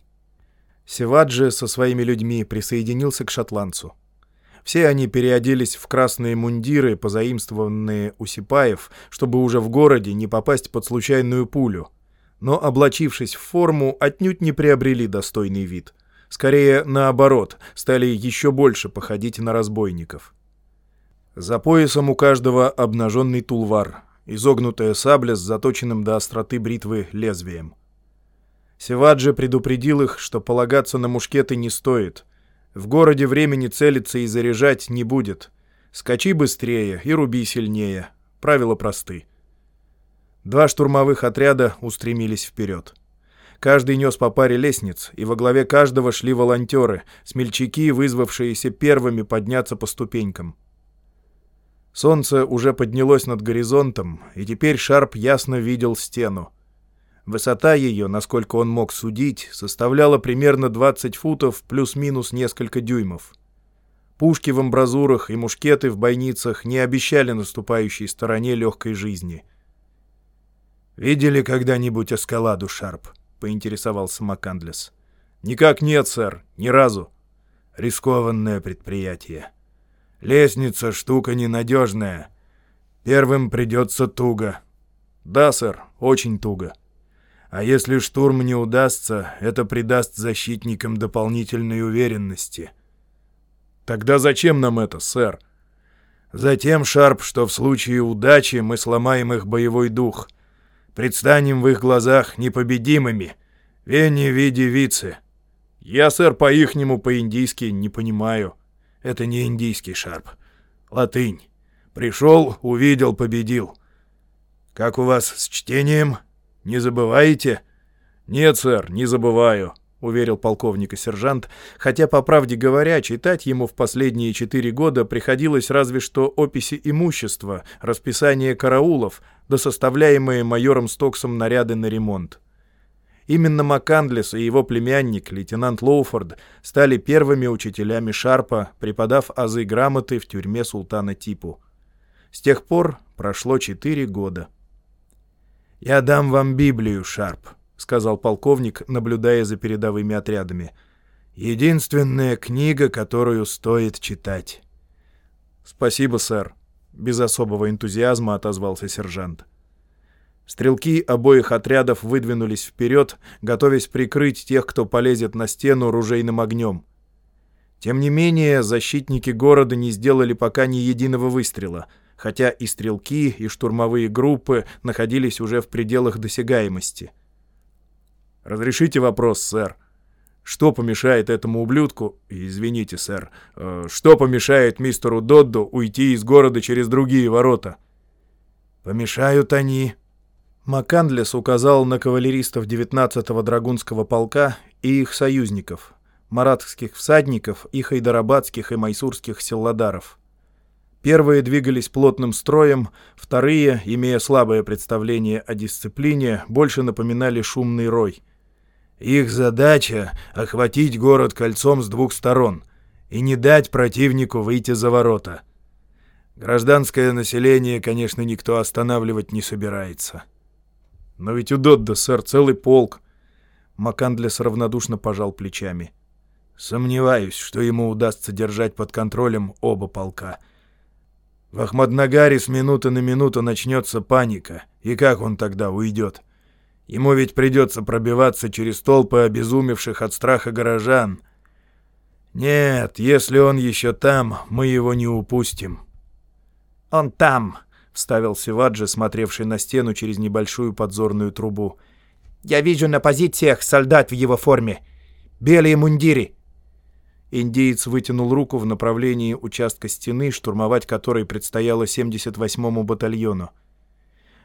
Севаджи со своими людьми присоединился к шотландцу. Все они переоделись в красные мундиры, позаимствованные у сипаев, чтобы уже в городе не попасть под случайную пулю. Но, облачившись в форму, отнюдь не приобрели достойный вид. Скорее, наоборот, стали еще больше походить на разбойников. За поясом у каждого обнаженный тулвар, изогнутая сабля с заточенным до остроты бритвы лезвием. Севаджи предупредил их, что полагаться на мушкеты не стоит — в городе времени целиться и заряжать не будет. Скачи быстрее и руби сильнее. Правила просты. Два штурмовых отряда устремились вперед. Каждый нес по паре лестниц, и во главе каждого шли волонтеры, смельчаки, вызвавшиеся первыми подняться по ступенькам. Солнце уже поднялось над горизонтом, и теперь Шарп ясно видел стену. Высота ее, насколько он мог судить, составляла примерно 20 футов плюс-минус несколько дюймов. Пушки в амбразурах и мушкеты в бойницах не обещали наступающей стороне легкой жизни. «Видели когда-нибудь эскаладу, Шарп?» — поинтересовался Макандлес. «Никак нет, сэр, ни разу. Рискованное предприятие. Лестница — штука ненадежная. Первым придется туго. Да, сэр, очень туго. А если штурм не удастся, это придаст защитникам дополнительной уверенности. Тогда зачем нам это, сэр? Затем, Шарп, что в случае удачи мы сломаем их боевой дух. Предстанем в их глазах непобедимыми. Вени види вице. Я, сэр, по-ихнему, по-индийски не понимаю. Это не индийский Шарп. Латынь. Пришел, увидел, победил. Как у вас с чтением? Не забываете? Нет, сэр, не забываю. — уверил полковник и сержант, хотя, по правде говоря, читать ему в последние четыре года приходилось разве что описи имущества, расписание караулов, да составляемые майором Стоксом наряды на ремонт. Именно Макандлес и его племянник, лейтенант Лоуфорд, стали первыми учителями Шарпа, преподав азы грамоты в тюрьме султана Типу. С тех пор прошло четыре года. «Я дам вам Библию, Шарп», — сказал полковник, наблюдая за передовыми отрядами. «Единственная книга, которую стоит читать». «Спасибо, сэр», — без особого энтузиазма отозвался сержант. Стрелки обоих отрядов выдвинулись вперед, готовясь прикрыть тех, кто полезет на стену ружейным огнем. Тем не менее, защитники города не сделали пока ни единого выстрела, хотя и стрелки, и штурмовые группы находились уже в пределах досягаемости — «Разрешите вопрос, сэр. Что помешает этому ублюдку, извините, сэр, э, что помешает мистеру Додду уйти из города через другие ворота?» «Помешают они». Макандлес указал на кавалеристов 19-го Драгунского полка и их союзников, маратских всадников и хайдарабадских и майсурских селладаров. Первые двигались плотным строем, вторые, имея слабое представление о дисциплине, больше напоминали шумный рой — их задача — охватить город кольцом с двух сторон и не дать противнику выйти за ворота. Гражданское население, конечно, никто останавливать не собирается. Но ведь у Додда, сэр, целый полк. Макандлес равнодушно пожал плечами. Сомневаюсь, что ему удастся держать под контролем оба полка. В Ахмаднагаре с минуты на минуту начнется паника, и как он тогда уйдет? — Ему ведь придется пробиваться через толпы обезумевших от страха горожан. Нет, если он еще там, мы его не упустим. «Он там», — вставил Севаджи, смотревший на стену через небольшую подзорную трубу. «Я вижу на позициях солдат в его форме. Белые мундиры». Индиец вытянул руку в направлении участка стены, штурмовать которой предстояло 78-му батальону.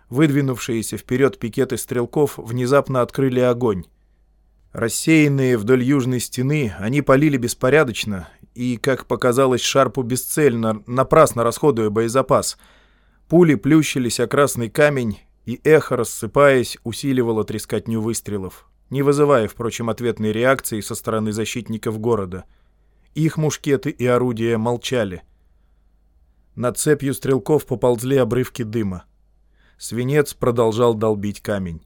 Выдвинувшиеся вперед пикеты стрелков внезапно открыли огонь. Рассеянные вдоль южной стены, они полили беспорядочно и, как показалось Шарпу, бесцельно, напрасно расходуя боезапас. Пули плющились о красный камень, и эхо, рассыпаясь, усиливало трескотню выстрелов, не вызывая, впрочем, ответной реакции со стороны защитников города. Их мушкеты и орудия молчали. Над цепью стрелков поползли обрывки дыма. Свинец продолжал долбить камень.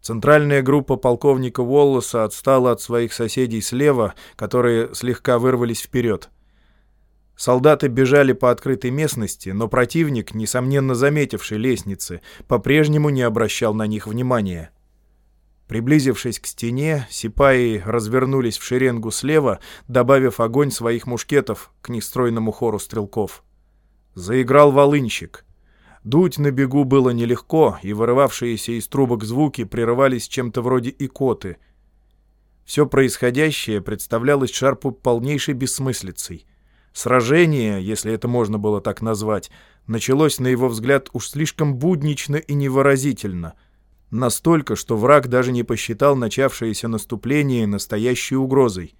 Центральная группа полковника Уоллеса отстала от своих соседей слева, которые слегка вырвались вперед. Солдаты бежали по открытой местности, но противник, несомненно заметивший лестницы, по-прежнему не обращал на них внимания. Приблизившись к стене, сипаи развернулись в шеренгу слева, добавив огонь своих мушкетов к нестройному хору стрелков. Заиграл волынщик — Дуть на бегу было нелегко, и вырывавшиеся из трубок звуки прерывались чем-то вроде икоты. Все происходящее представлялось Шарпу полнейшей бессмыслицей. Сражение, если это можно было так назвать, началось, на его взгляд, уж слишком буднично и невыразительно. Настолько, что враг даже не посчитал начавшееся наступление настоящей угрозой.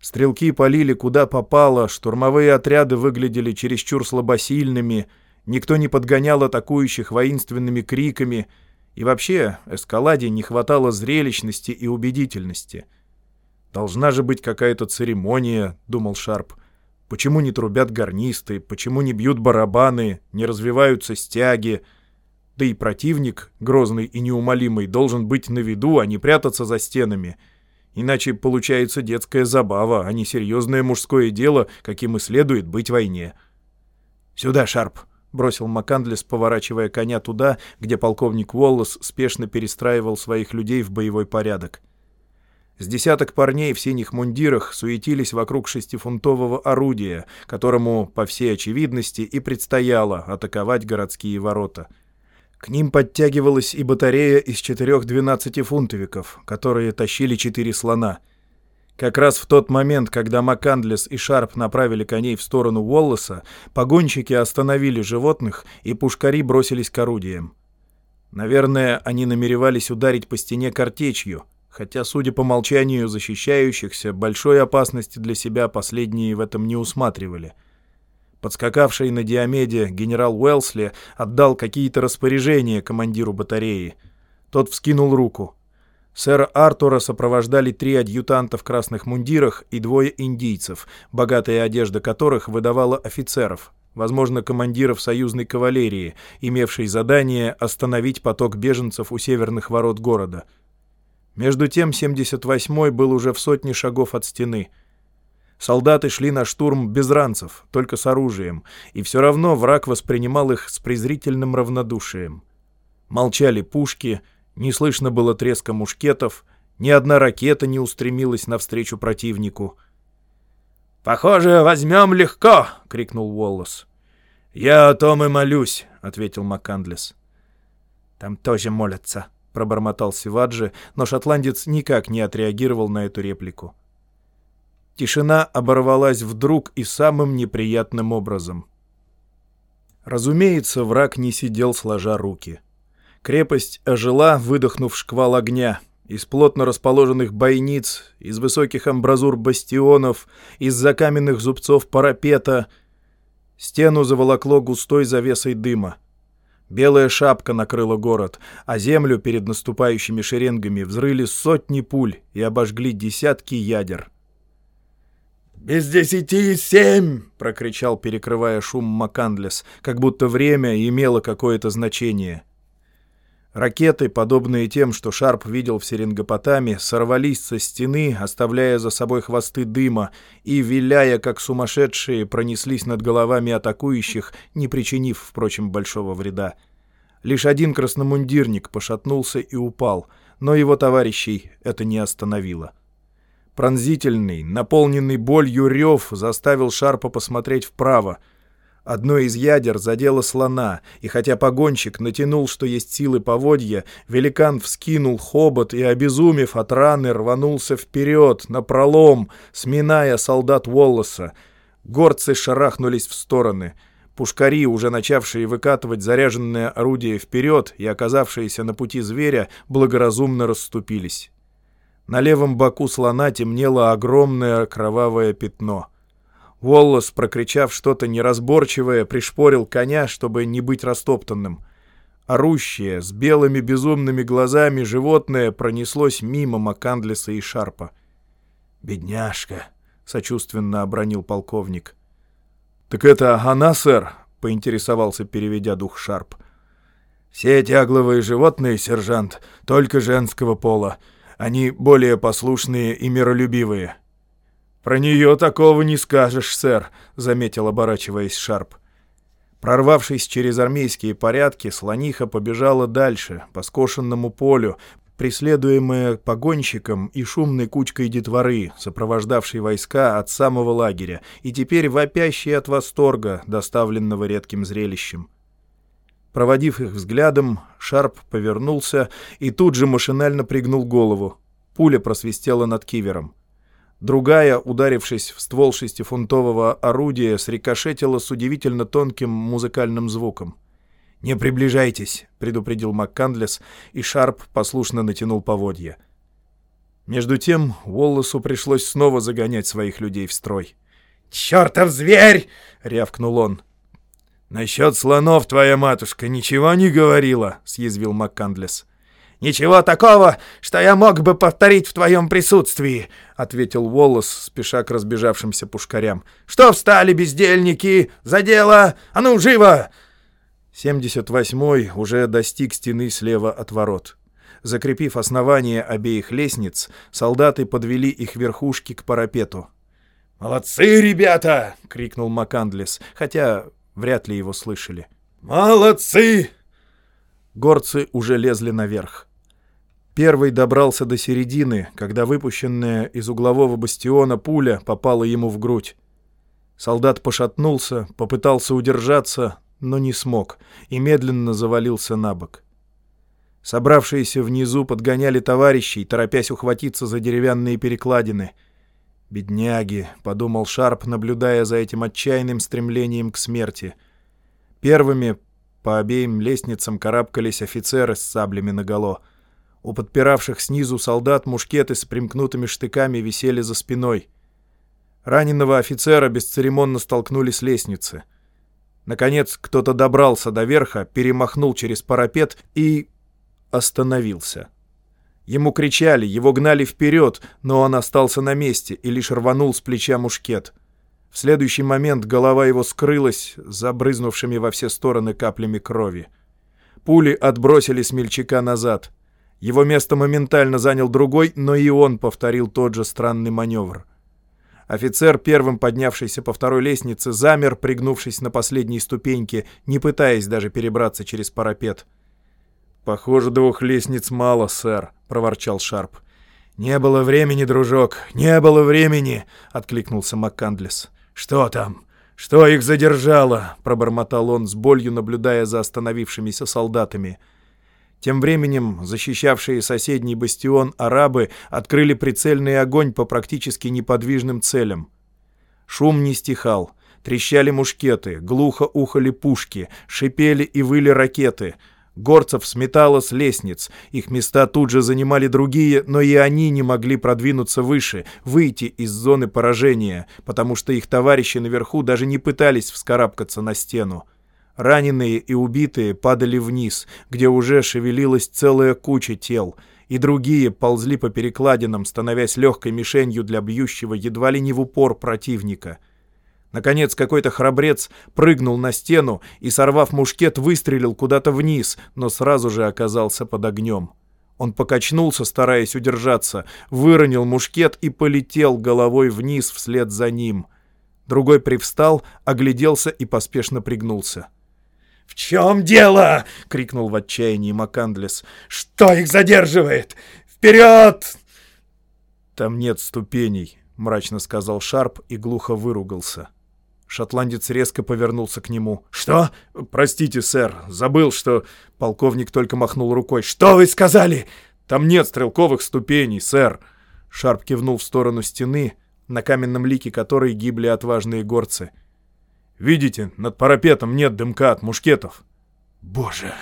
Стрелки полили куда попало, штурмовые отряды выглядели чересчур слабосильными — Никто не подгонял атакующих воинственными криками, и вообще эскаладе не хватало зрелищности и убедительности. «Должна же быть какая-то церемония», — думал Шарп. «Почему не трубят гарнисты? Почему не бьют барабаны? Не развиваются стяги?» Да и противник, грозный и неумолимый, должен быть на виду, а не прятаться за стенами. Иначе получается детская забава, а не серьезное мужское дело, каким и следует быть войне. «Сюда, Шарп!» — бросил Макандлес, поворачивая коня туда, где полковник Уоллес спешно перестраивал своих людей в боевой порядок. С десяток парней в синих мундирах суетились вокруг шестифунтового орудия, которому, по всей очевидности, и предстояло атаковать городские ворота. К ним подтягивалась и батарея из четырех двенадцатифунтовиков, которые тащили четыре слона. Как раз в тот момент, когда Макандлес и Шарп направили коней в сторону Уоллеса, погонщики остановили животных, и пушкари бросились к орудиям. Наверное, они намеревались ударить по стене картечью — хотя, судя по молчанию защищающихся, большой опасности для себя последние в этом не усматривали. Подскакавший на Диомеде генерал Уэлсли отдал какие-то распоряжения командиру батареи. Тот вскинул руку. Сэра Артура сопровождали три адъютанта в красных мундирах и двое индийцев, богатая одежда которых выдавала офицеров, возможно, командиров союзной кавалерии, имевшей задание остановить поток беженцев у северных ворот города — между тем 78-й был уже в сотне шагов от стены. Солдаты шли на штурм без ранцев, только с оружием, и все равно враг воспринимал их с презрительным равнодушием. Молчали пушки, не слышно было треска мушкетов, ни одна ракета не устремилась навстречу противнику. «Похоже, возьмем легко!» — крикнул Уоллес. «Я о том и молюсь», — ответил МакКандлес. «Там тоже молятся», — пробормотал Сиваджи, но шотландец никак не отреагировал на эту реплику. Тишина оборвалась вдруг и самым неприятным образом. Разумеется, враг не сидел сложа руки. Крепость ожила, выдохнув шквал огня. Из плотно расположенных бойниц, из высоких амбразур бастионов, из-за каменных зубцов парапета. Стену заволокло густой завесой дыма. Белая шапка накрыла город, а землю перед наступающими шеренгами взрыли сотни пуль и обожгли десятки ядер. «Без десяти семь!» — прокричал, перекрывая шум Макандлес, как будто время имело какое-то значение. Ракеты, подобные тем, что Шарп видел в Серингопотаме, сорвались со стены, оставляя за собой хвосты дыма, и, виляя как сумасшедшие, пронеслись над головами атакующих, не причинив, впрочем, большого вреда. Лишь один красномундирник пошатнулся и упал, но его товарищей это не остановило. Пронзительный, наполненный болью рев заставил Шарпа посмотреть вправо — Одно из ядер задело слона, и хотя погонщик натянул, что есть силы поводья, великан вскинул хобот и, обезумев от раны, рванулся вперед, на пролом, сминая солдат Уоллеса. Горцы шарахнулись в стороны. Пушкари, уже начавшие выкатывать заряженное орудие вперед и оказавшиеся на пути зверя, благоразумно расступились. На левом боку слона темнело огромное кровавое пятно — Уоллес, прокричав что-то неразборчивое, пришпорил коня, чтобы не быть растоптанным. Орущее, с белыми безумными глазами животное пронеслось мимо Макандлиса и Шарпа. «Бедняжка!» — сочувственно обронил полковник. «Так это она, сэр?» — поинтересовался, переведя дух Шарп. «Все тягловые животные, сержант, только женского пола. Они более послушные и миролюбивые». «Про нее такого не скажешь, сэр», — заметил, оборачиваясь Шарп. Прорвавшись через армейские порядки, слониха побежала дальше, по скошенному полю, преследуемая погонщиком и шумной кучкой детворы, сопровождавшей войска от самого лагеря, и теперь вопящей от восторга, доставленного редким зрелищем. Проводив их взглядом, Шарп повернулся и тут же машинально пригнул голову. Пуля просвистела над кивером. Другая, ударившись в ствол шестифунтового орудия, срикошетила с удивительно тонким музыкальным звуком. «Не приближайтесь», — предупредил МакКандлес, и Шарп послушно натянул поводья. Между тем Уоллесу пришлось снова загонять своих людей в строй. «Чертов зверь!» — рявкнул он. «Насчет слонов твоя матушка ничего не говорила», — съязвил МакКандлес. «Ничего такого, что я мог бы повторить в твоем присутствии», — ответил Волос, спеша к разбежавшимся пушкарям. «Что встали, бездельники? За дело! А ну, живо!» 78-й уже достиг стены слева от ворот. Закрепив основание обеих лестниц, солдаты подвели их верхушки к парапету. «Молодцы, ребята!» — крикнул Макандлес, хотя вряд ли его слышали. «Молодцы!» Горцы уже лезли наверх. Первый добрался до середины, когда выпущенная из углового бастиона пуля попала ему в грудь. Солдат пошатнулся, попытался удержаться, но не смог и медленно завалился на бок. Собравшиеся внизу подгоняли товарищей, торопясь ухватиться за деревянные перекладины. «Бедняги», — подумал Шарп, наблюдая за этим отчаянным стремлением к смерти. Первыми по обеим лестницам карабкались офицеры с саблями наголо. У подпиравших снизу солдат мушкеты с примкнутыми штыками висели за спиной. Раненого офицера бесцеремонно столкнули с лестницы. Наконец, кто-то добрался до верха, перемахнул через парапет и... остановился. Ему кричали, его гнали вперед, но он остался на месте и лишь рванул с плеча мушкет. В следующий момент голова его скрылась, забрызнувшими во все стороны каплями крови. Пули отбросили смельчака назад. Его место моментально занял другой, но и он повторил тот же странный маневр. Офицер, первым поднявшийся по второй лестнице, замер, пригнувшись на последней ступеньке, не пытаясь даже перебраться через парапет. «Похоже, двух лестниц мало, сэр», — проворчал Шарп. «Не было времени, дружок, не было времени!» — откликнулся МакКандлес. «Что там? Что их задержало?» — пробормотал он с болью, наблюдая за остановившимися солдатами. Тем временем защищавшие соседний бастион арабы открыли прицельный огонь по практически неподвижным целям. Шум не стихал. Трещали мушкеты, глухо ухали пушки, шипели и выли ракеты — Горцев сметало с лестниц. Их места тут же занимали другие, но и они не могли продвинуться выше, выйти из зоны поражения, потому что их товарищи наверху даже не пытались вскарабкаться на стену. Раненые и убитые падали вниз, где уже шевелилась целая куча тел, и другие ползли по перекладинам, становясь легкой мишенью для бьющего едва ли не в упор противника — Наконец какой-то храбрец прыгнул на стену и, сорвав мушкет, выстрелил куда-то вниз, но сразу же оказался под огнем. Он покачнулся, стараясь удержаться, выронил мушкет и полетел головой вниз вслед за ним. Другой привстал, огляделся и поспешно пригнулся. «В чем дело?» — крикнул в отчаянии Макандлес. «Что их задерживает? Вперед!» «Там нет ступеней», — мрачно сказал Шарп и глухо выругался. Шотландец резко повернулся к нему. «Что? Простите, сэр, забыл, что...» Полковник только махнул рукой. «Что вы сказали?» «Там нет стрелковых ступеней, сэр!» Шарп кивнул в сторону стены, на каменном лике которой гибли отважные горцы. «Видите, над парапетом нет дымка от мушкетов». «Боже,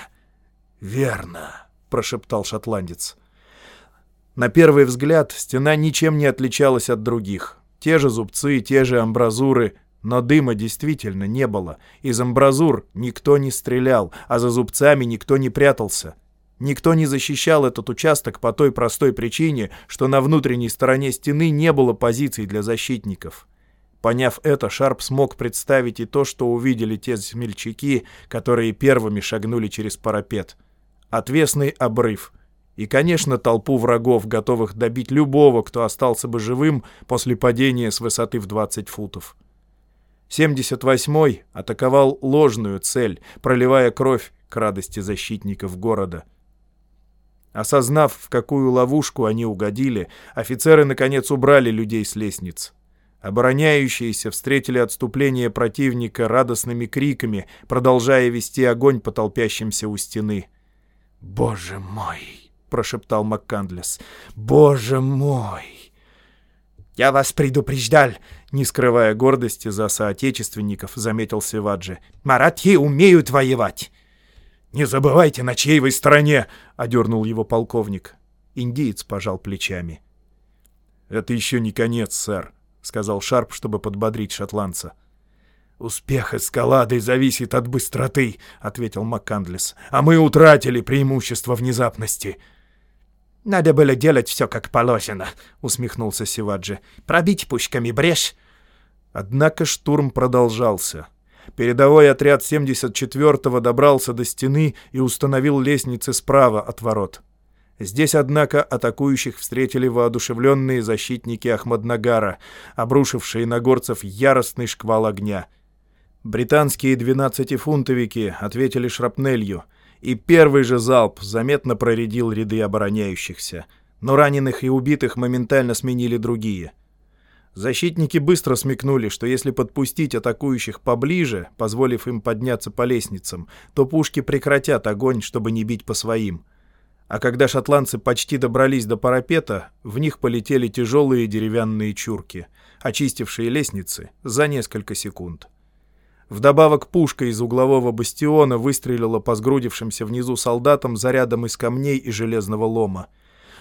верно!» — прошептал шотландец. На первый взгляд стена ничем не отличалась от других. Те же зубцы, те же амбразуры — но дыма действительно не было. Из амбразур никто не стрелял, а за зубцами никто не прятался. Никто не защищал этот участок по той простой причине, что на внутренней стороне стены не было позиций для защитников. Поняв это, Шарп смог представить и то, что увидели те смельчаки, которые первыми шагнули через парапет. Отвесный обрыв. И, конечно, толпу врагов, готовых добить любого, кто остался бы живым после падения с высоты в 20 футов. 78-й атаковал ложную цель, проливая кровь к радости защитников города. Осознав, в какую ловушку они угодили, офицеры наконец убрали людей с лестниц. Обороняющиеся встретили отступление противника радостными криками, продолжая вести огонь по толпящимся у стены. «Боже мой!» — прошептал МакКандлес. «Боже мой!» «Я вас предупреждал!» Не скрывая гордости за соотечественников, заметил Севаджи. «Маратьи умеют воевать!» «Не забывайте, на чьей вы стороне!» — одернул его полковник. Индиец пожал плечами. «Это еще не конец, сэр», — сказал Шарп, чтобы подбодрить шотландца. «Успех эскалады зависит от быстроты», — ответил МакКандлес. «А мы утратили преимущество внезапности». «Надо было делать все как положено», — усмехнулся Сиваджи. «Пробить пушками брешь». Однако штурм продолжался. Передовой отряд 74-го добрался до стены и установил лестницы справа от ворот. Здесь, однако, атакующих встретили воодушевленные защитники Ахмаднагара, обрушившие на горцев яростный шквал огня. Британские двенадцатифунтовики ответили шрапнелью, и первый же залп заметно проредил ряды обороняющихся, но раненых и убитых моментально сменили другие. Защитники быстро смекнули, что если подпустить атакующих поближе, позволив им подняться по лестницам, то пушки прекратят огонь, чтобы не бить по своим — а когда шотландцы почти добрались до парапета, в них полетели тяжелые деревянные чурки, очистившие лестницы за несколько секунд. Вдобавок пушка из углового бастиона выстрелила по сгрудившимся внизу солдатам зарядом из камней и железного лома.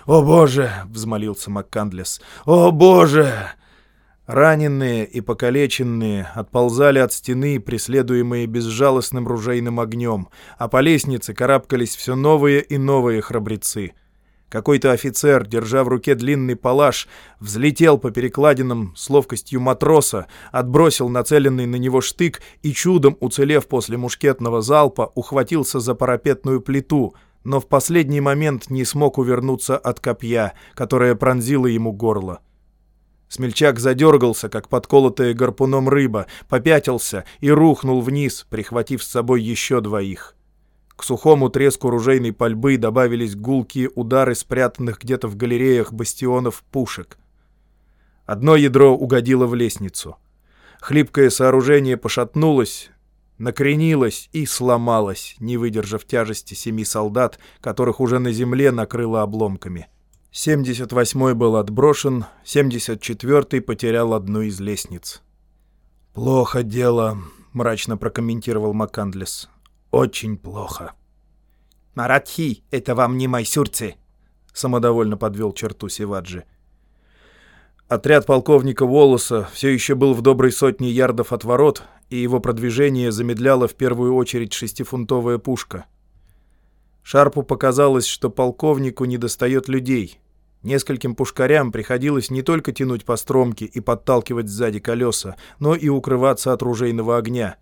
«О боже!» — взмолился МакКандлес. «О боже!» Раненые и покалеченные отползали от стены, преследуемые безжалостным ружейным огнем, а по лестнице карабкались все новые и новые храбрецы. Какой-то офицер, держа в руке длинный палаш, взлетел по перекладинам с ловкостью матроса, отбросил нацеленный на него штык и, чудом уцелев после мушкетного залпа, ухватился за парапетную плиту, но в последний момент не смог увернуться от копья, которое пронзило ему горло. Смельчак задергался, как подколотая гарпуном рыба, попятился и рухнул вниз, прихватив с собой еще двоих. К сухому треску ружейной пальбы добавились гулкие удары спрятанных где-то в галереях бастионов пушек. Одно ядро угодило в лестницу. Хлипкое сооружение пошатнулось, накренилось и сломалось, не выдержав тяжести семи солдат, которых уже на земле накрыло обломками. — 78-й был отброшен, 74-й потерял одну из лестниц. «Плохо дело», — мрачно прокомментировал МакКандлес. «Очень плохо». «Маратхи, это вам не майсюрцы», — самодовольно подвел черту Севаджи. Отряд полковника Волоса все еще был в доброй сотне ярдов от ворот, и его продвижение замедляло в первую очередь шестифунтовая пушка. Шарпу показалось, что полковнику недостает людей — Нескольким пушкарям приходилось не только тянуть по стромке и подталкивать сзади колеса, но и укрываться от ружейного огня.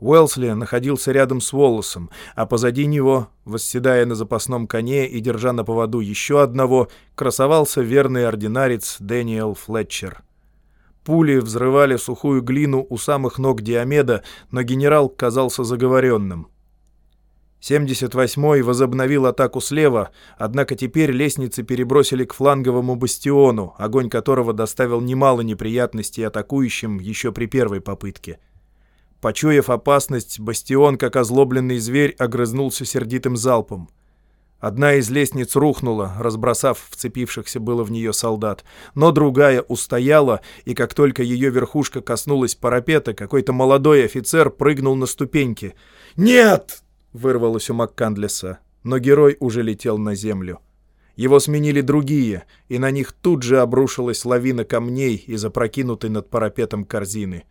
Уэлсли находился рядом с Волосом, а позади него, восседая на запасном коне и держа на поводу еще одного, красовался верный ординарец Дэниел Флетчер. Пули взрывали сухую глину у самых ног Диомеда, но генерал казался заговоренным — 78-й возобновил атаку слева, однако теперь лестницы перебросили к фланговому бастиону, огонь которого доставил немало неприятностей атакующим еще при первой попытке. Почуяв опасность, бастион, как озлобленный зверь, огрызнулся сердитым залпом. Одна из лестниц рухнула, разбросав вцепившихся было в нее солдат, но другая устояла, и как только ее верхушка коснулась парапета, какой-то молодой офицер прыгнул на ступеньки. «Нет!» вырвалось у МакКандлеса, но герой уже летел на землю. Его сменили другие, и на них тут же обрушилась лавина камней из опрокинутой над парапетом корзины.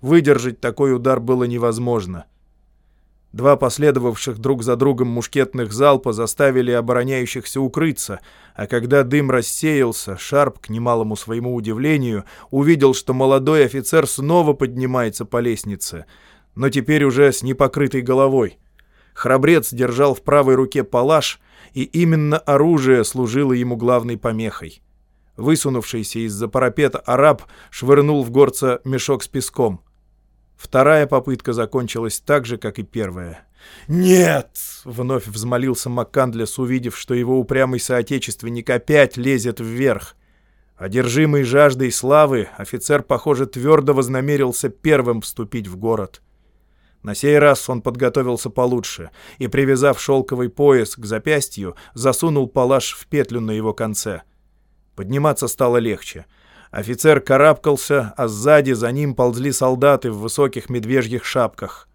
Выдержать такой удар было невозможно. Два последовавших друг за другом мушкетных залпа заставили обороняющихся укрыться, а когда дым рассеялся, Шарп, к немалому своему удивлению, увидел, что молодой офицер снова поднимается по лестнице, но теперь уже с непокрытой головой. Храбрец держал в правой руке палаш, и именно оружие служило ему главной помехой. Высунувшийся из-за парапета араб швырнул в горца мешок с песком. Вторая попытка закончилась так же, как и первая. «Нет!» — вновь взмолился Маккандлес, увидев, что его упрямый соотечественник опять лезет вверх. Одержимый жаждой славы, офицер, похоже, твердо вознамерился первым вступить в город — на сей раз он подготовился получше и, привязав шелковый пояс к запястью, засунул палаш в петлю на его конце. Подниматься стало легче. Офицер карабкался, а сзади за ним ползли солдаты в высоких медвежьих шапках.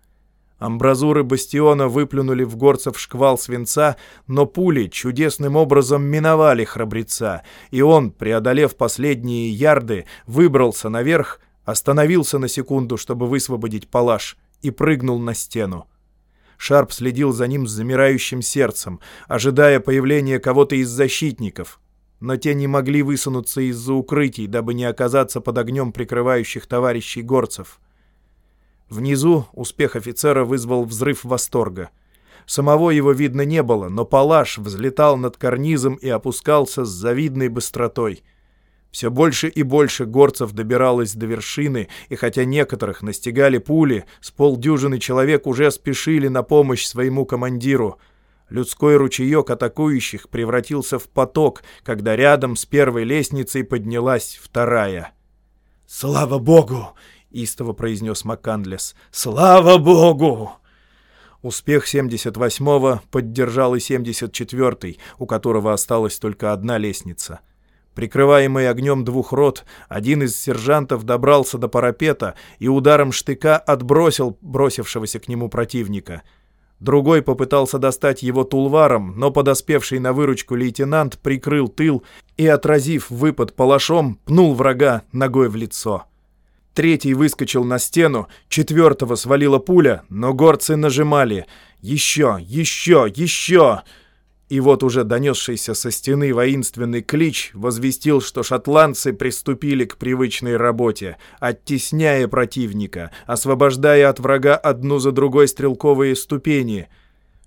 Амбразуры бастиона выплюнули в горцев шквал свинца, но пули чудесным образом миновали храбреца, и он, преодолев последние ярды, выбрался наверх, остановился на секунду, чтобы высвободить палаш — и прыгнул на стену. Шарп следил за ним с замирающим сердцем, ожидая появления кого-то из защитников, но те не могли высунуться из-за укрытий, дабы не оказаться под огнем прикрывающих товарищей горцев. Внизу успех офицера вызвал взрыв восторга. Самого его видно не было, но палаш взлетал над карнизом и опускался с завидной быстротой. Все больше и больше горцев добиралось до вершины, и хотя некоторых настигали пули, с полдюжины человек уже спешили на помощь своему командиру. Людской ручеек атакующих превратился в поток, когда рядом с первой лестницей поднялась вторая. «Слава богу!» — истово произнес Маккандлес. «Слава богу!» Успех 78-го поддержал и 74-й, у которого осталась только одна лестница — Прикрываемый огнем двух рот, один из сержантов добрался до парапета и ударом штыка отбросил бросившегося к нему противника. Другой попытался достать его тулваром, но подоспевший на выручку лейтенант прикрыл тыл и, отразив выпад палашом, пнул врага ногой в лицо. Третий выскочил на стену, четвертого свалила пуля, но горцы нажимали «Еще! Еще! Еще!» И вот уже донесшийся со стены воинственный клич возвестил, что шотландцы приступили к привычной работе, оттесняя противника, освобождая от врага одну за другой стрелковые ступени.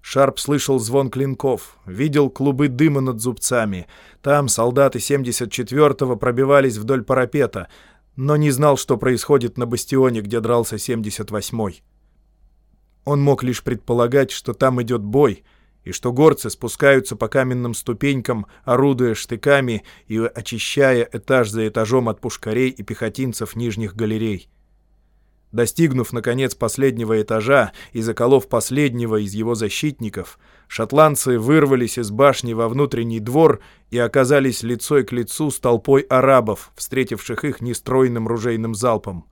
Шарп слышал звон клинков, видел клубы дыма над зубцами. Там солдаты 74-го пробивались вдоль парапета, но не знал, что происходит на бастионе, где дрался 78-й. Он мог лишь предполагать, что там идет бой — и что горцы спускаются по каменным ступенькам, орудуя штыками и очищая этаж за этажом от пушкарей и пехотинцев нижних галерей. Достигнув, наконец, последнего этажа и заколов последнего из его защитников, шотландцы вырвались из башни во внутренний двор и оказались лицой к лицу с толпой арабов, встретивших их нестройным ружейным залпом.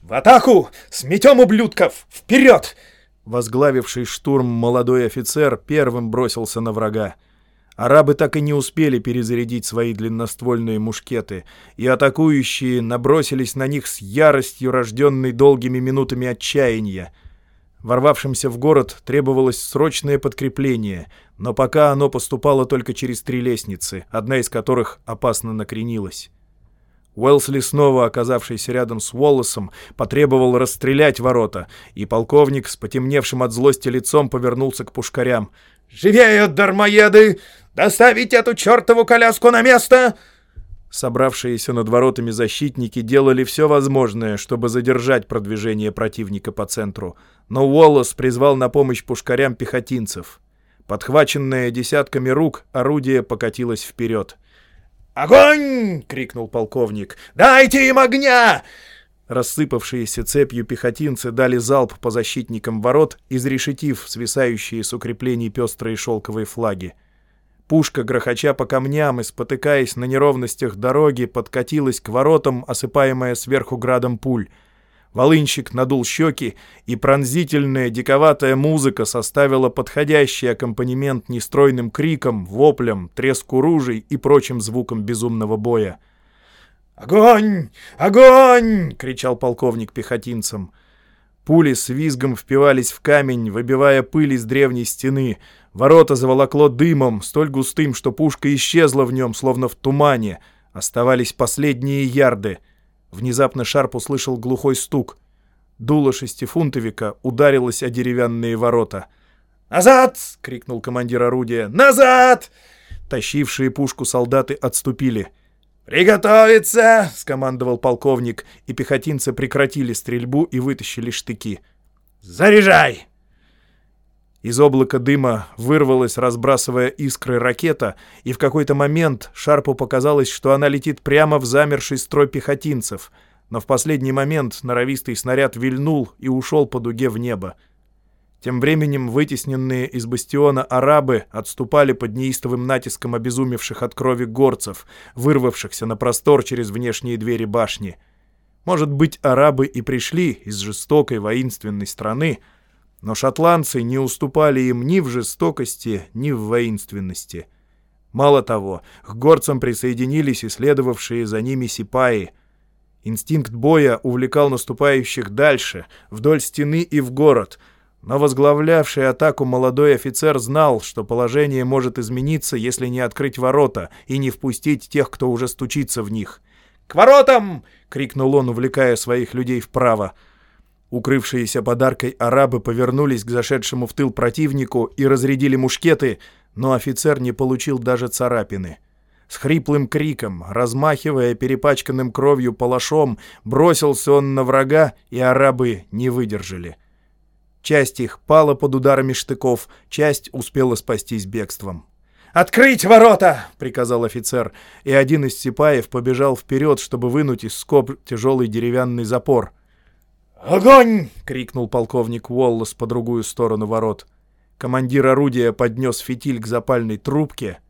«В атаку! Сметем ублюдков! Вперед!» Возглавивший штурм молодой офицер первым бросился на врага. Арабы так и не успели перезарядить свои длинноствольные мушкеты, и атакующие набросились на них с яростью, рожденной долгими минутами отчаяния. Ворвавшимся в город требовалось срочное подкрепление, но пока оно поступало только через три лестницы, одна из которых опасно накренилась. Уэлсли, снова оказавшийся рядом с Уоллесом, потребовал расстрелять ворота, и полковник с потемневшим от злости лицом повернулся к пушкарям. «Живее, дармоеды! Доставить эту чертову коляску на место!» Собравшиеся над воротами защитники делали все возможное, чтобы задержать продвижение противника по центру, но Уоллес призвал на помощь пушкарям пехотинцев. Подхваченное десятками рук, орудие покатилось вперед. «Огонь!» — крикнул полковник. «Дайте им огня!» Рассыпавшиеся цепью пехотинцы дали залп по защитникам ворот, изрешетив свисающие с укреплений пестрые шелковые флаги. Пушка, грохоча по камням и спотыкаясь на неровностях дороги, подкатилась к воротам, осыпаемая сверху градом пуль — Волынщик надул щеки, и пронзительная диковатая музыка составила подходящий аккомпанемент нестройным криком, воплям, треску ружей и прочим звукам безумного боя. «Огонь! Огонь!» — кричал полковник пехотинцам. Пули с визгом впивались в камень, выбивая пыль из древней стены. Ворота заволокло дымом, столь густым, что пушка исчезла в нем, словно в тумане. Оставались последние ярды — Внезапно Шарп услышал глухой стук. Дуло шестифунтовика ударилось о деревянные ворота. «Назад!» — крикнул командир орудия. «Назад!» Тащившие пушку солдаты отступили. «Приготовиться!» — скомандовал полковник, и пехотинцы прекратили стрельбу и вытащили штыки. «Заряжай!» Из облака дыма вырвалась, разбрасывая искры, ракета, и в какой-то момент Шарпу показалось, что она летит прямо в замерший строй пехотинцев, но в последний момент норовистый снаряд вильнул и ушел по дуге в небо. Тем временем вытесненные из бастиона арабы отступали под неистовым натиском обезумевших от крови горцев, вырвавшихся на простор через внешние двери башни. Может быть, арабы и пришли из жестокой воинственной страны, но шотландцы не уступали им ни в жестокости, ни в воинственности. Мало того, к горцам присоединились и следовавшие за ними сипаи. Инстинкт боя увлекал наступающих дальше, вдоль стены и в город, но возглавлявший атаку молодой офицер знал, что положение может измениться, если не открыть ворота и не впустить тех, кто уже стучится в них. «К воротам!» — крикнул он, увлекая своих людей вправо. Укрывшиеся подаркой арабы повернулись к зашедшему в тыл противнику и разрядили мушкеты, но офицер не получил даже царапины. С хриплым криком, размахивая перепачканным кровью палашом, бросился он на врага, и арабы не выдержали. Часть их пала под ударами штыков, часть успела спастись бегством. «Открыть ворота!» — приказал офицер, и один из сипаев побежал вперед, чтобы вынуть из скоб тяжелый деревянный запор. «Огонь!» — крикнул полковник Уоллес по другую сторону ворот. Командир орудия поднес фитиль к запальной трубке.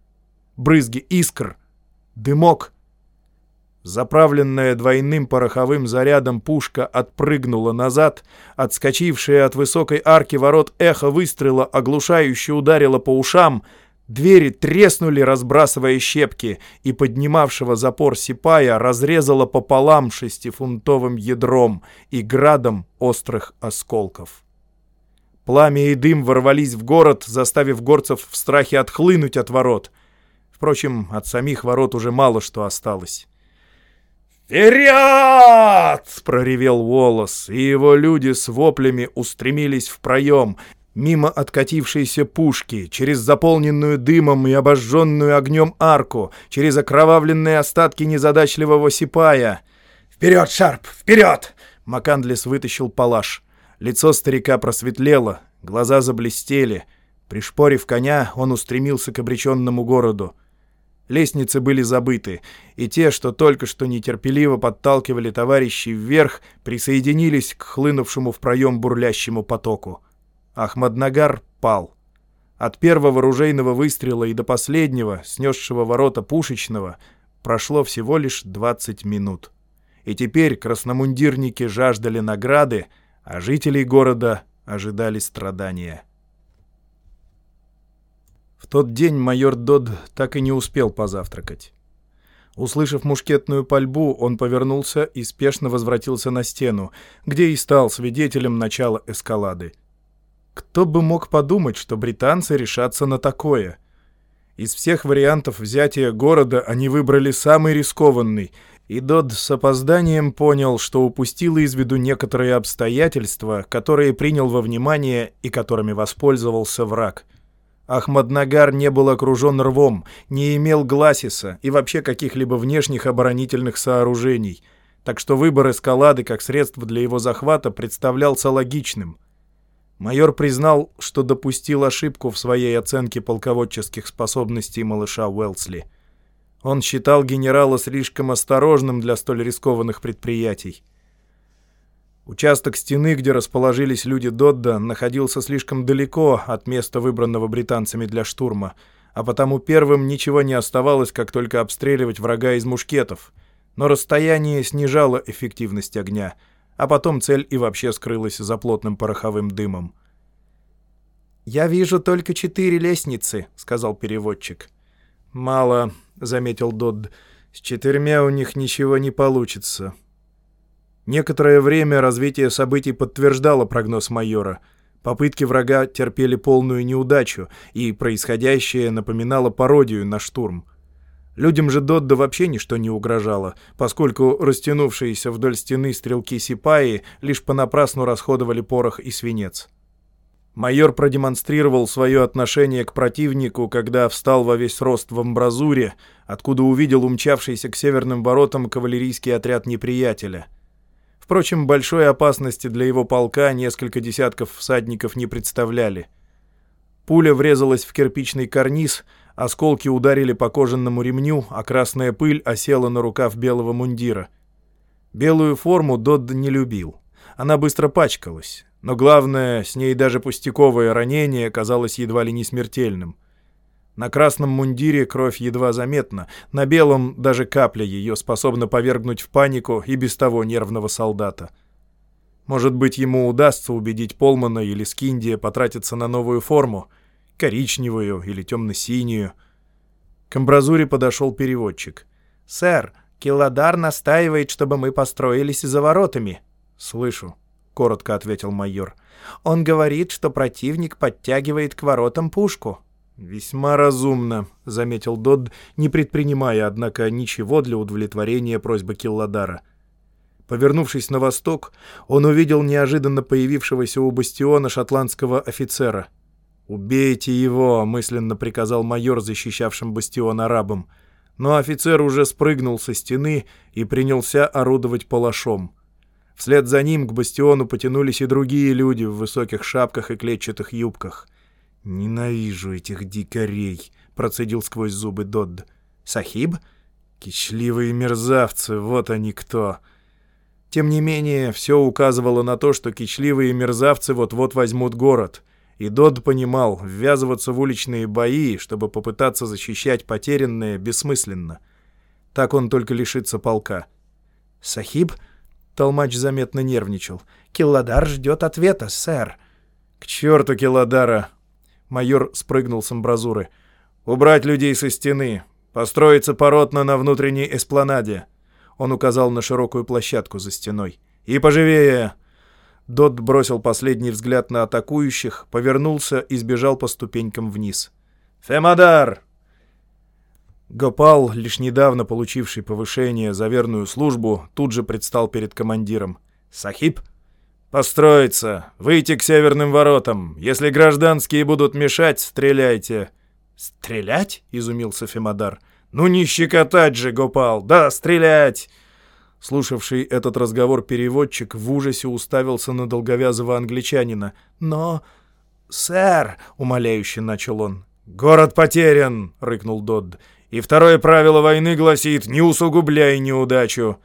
Брызги искр. Дымок. Заправленная двойным пороховым зарядом пушка отпрыгнула назад, отскочившая от высокой арки ворот эхо выстрела оглушающе ударило по ушам — Двери треснули, разбрасывая щепки, и поднимавшего запор сипая разрезало пополам шестифунтовым ядром и градом острых осколков. Пламя и дым ворвались в город, заставив горцев в страхе отхлынуть от ворот. Впрочем, от самих ворот уже мало что осталось. «Вперед!» — проревел Волос, и его люди с воплями устремились в проем, Мимо откатившейся пушки, через заполненную дымом и обожженную огнем арку, через окровавленные остатки незадачливого сипая. «Вперед, Шарп, вперед!» Макандлес вытащил палаш. Лицо старика просветлело, глаза заблестели. Пришпорив коня, он устремился к обреченному городу. Лестницы были забыты, и те, что только что нетерпеливо подталкивали товарищей вверх, присоединились к хлынувшему в проем бурлящему потоку. Ахмаднагар пал. От первого ружейного выстрела и до последнего, снесшего ворота пушечного, прошло всего лишь 20 минут. И теперь красномундирники жаждали награды, а жителей города ожидали страдания. В тот день майор Дод так и не успел позавтракать. Услышав мушкетную пальбу, он повернулся и спешно возвратился на стену, где и стал свидетелем начала эскалады. Кто бы мог подумать, что британцы решатся на такое? Из всех вариантов взятия города они выбрали самый рискованный, и Дод с опозданием понял, что упустил из виду некоторые обстоятельства, которые принял во внимание и которыми воспользовался враг. Ахмаднагар не был окружен рвом, не имел гласиса и вообще каких-либо внешних оборонительных сооружений, так что выбор эскалады как средство для его захвата представлялся логичным — Майор признал, что допустил ошибку в своей оценке полководческих способностей малыша Уэлсли. Он считал генерала слишком осторожным для столь рискованных предприятий. Участок стены, где расположились люди Додда, находился слишком далеко от места, выбранного британцами для штурма, а потому первым ничего не оставалось, как только обстреливать врага из мушкетов. Но расстояние снижало эффективность огня — а потом цель и вообще скрылась за плотным пороховым дымом. «Я вижу только четыре лестницы», — сказал переводчик. «Мало», — заметил Додд. «С четырьмя у них ничего не получится». Некоторое время развитие событий подтверждало прогноз майора. Попытки врага терпели полную неудачу, и происходящее напоминало пародию на штурм. Людям же Додда вообще ничто не угрожало, поскольку растянувшиеся вдоль стены стрелки Сипаи лишь понапрасну расходовали порох и свинец. Майор продемонстрировал свое отношение к противнику, когда встал во весь рост в амбразуре, откуда увидел умчавшийся к северным воротам кавалерийский отряд неприятеля. Впрочем, большой опасности для его полка несколько десятков всадников не представляли. Пуля врезалась в кирпичный карниз — Осколки ударили по кожаному ремню, а красная пыль осела на рукав белого мундира. Белую форму Додд не любил. Она быстро пачкалась. Но главное, с ней даже пустяковое ранение казалось едва ли не смертельным. На красном мундире кровь едва заметна, на белом даже капля ее способна повергнуть в панику и без того нервного солдата. Может быть, ему удастся убедить Полмана или Скиндия потратиться на новую форму — коричневую или темно-синюю. К амбразуре подошел переводчик. «Сэр, Килладар настаивает, чтобы мы построились за воротами». «Слышу», — коротко ответил майор. «Он говорит, что противник подтягивает к воротам пушку». «Весьма разумно», — заметил Додд, не предпринимая, однако, ничего для удовлетворения просьбы Килладара. Повернувшись на восток, он увидел неожиданно появившегося у бастиона шотландского офицера. «Убейте его!» — мысленно приказал майор, защищавшим бастион арабам. Но офицер уже спрыгнул со стены и принялся орудовать палашом. Вслед за ним к бастиону потянулись и другие люди в высоких шапках и клетчатых юбках. «Ненавижу этих дикарей!» — процедил сквозь зубы Додд. «Сахиб?» «Кичливые мерзавцы, вот они кто!» Тем не менее, все указывало на то, что кичливые мерзавцы вот-вот возьмут город. И Додд понимал, ввязываться в уличные бои, чтобы попытаться защищать потерянное, бессмысленно. Так он только лишится полка. «Сахиб?» — Толмач заметно нервничал. «Килладар ждет ответа, сэр». «К черту Килладара!» Майор спрыгнул с амбразуры. «Убрать людей со стены! Построиться поротно на внутренней эспланаде!» Он указал на широкую площадку за стеной. «И поживее!» Дот бросил последний взгляд на атакующих, повернулся и сбежал по ступенькам вниз. «Фемадар!» Гопал, лишь недавно получивший повышение за верную службу, тут же предстал перед командиром. «Сахиб?» «Построиться! Выйти к северным воротам! Если гражданские будут мешать, стреляйте!» «Стрелять?» — изумился Фемадар. «Ну не щекотать же, Гопал! Да, стрелять!» Слушавший этот разговор переводчик в ужасе уставился на долговязого англичанина. «Но...» «Сэр!» — умоляюще начал он. «Город потерян!» — рыкнул Додд. «И второе правило войны гласит «не усугубляй неудачу».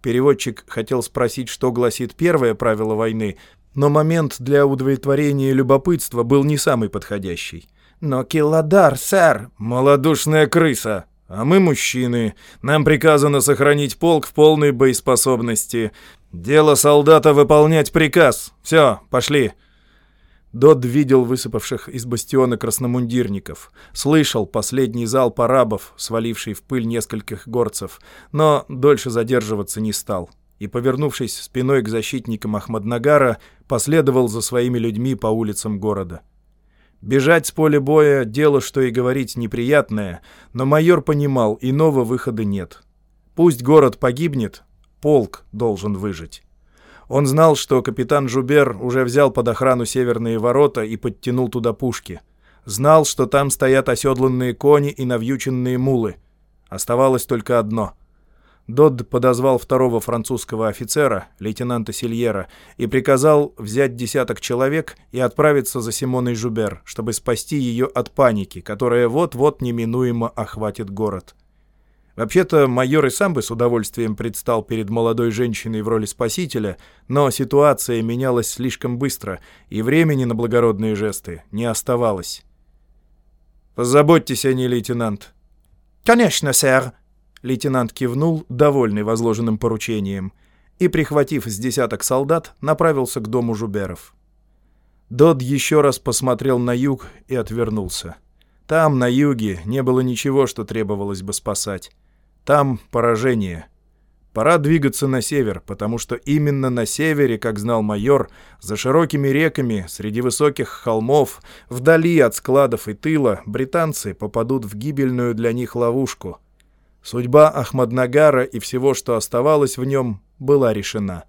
Переводчик хотел спросить, что гласит первое правило войны, но момент для удовлетворения любопытства был не самый подходящий. «Но Килладар, сэр!» «Малодушная крыса!» А мы мужчины. Нам приказано сохранить полк в полной боеспособности. Дело солдата выполнять приказ. Все, пошли. Дод видел высыпавших из бастиона красномундирников, слышал последний залп арабов, сваливший в пыль нескольких горцев, но дольше задерживаться не стал и, повернувшись спиной к защитникам Ахмаднагара, последовал за своими людьми по улицам города. Бежать с поля боя — дело, что и говорить, неприятное, но майор понимал, иного выхода нет. Пусть город погибнет, полк должен выжить. Он знал, что капитан Жубер уже взял под охрану северные ворота и подтянул туда пушки. Знал, что там стоят оседланные кони и навьюченные мулы. Оставалось только одно — Додд подозвал второго французского офицера, лейтенанта Сильера, и приказал взять десяток человек и отправиться за Симоной Жубер, чтобы спасти ее от паники, которая вот-вот неминуемо охватит город. Вообще-то майор и сам бы с удовольствием предстал перед молодой женщиной в роли спасителя, но ситуация менялась слишком быстро, и времени на благородные жесты не оставалось. «Позаботьтесь о ней, лейтенант». «Конечно, сэр», Лейтенант кивнул, довольный возложенным поручением, и, прихватив с десяток солдат, направился к дому Жуберов. Дод еще раз посмотрел на юг и отвернулся. Там, на юге, не было ничего, что требовалось бы спасать. Там поражение. Пора двигаться на север, потому что именно на севере, как знал майор, за широкими реками, среди высоких холмов, вдали от складов и тыла, британцы попадут в гибельную для них ловушку — Судьба Ахмаднагара и всего, что оставалось в нем, была решена.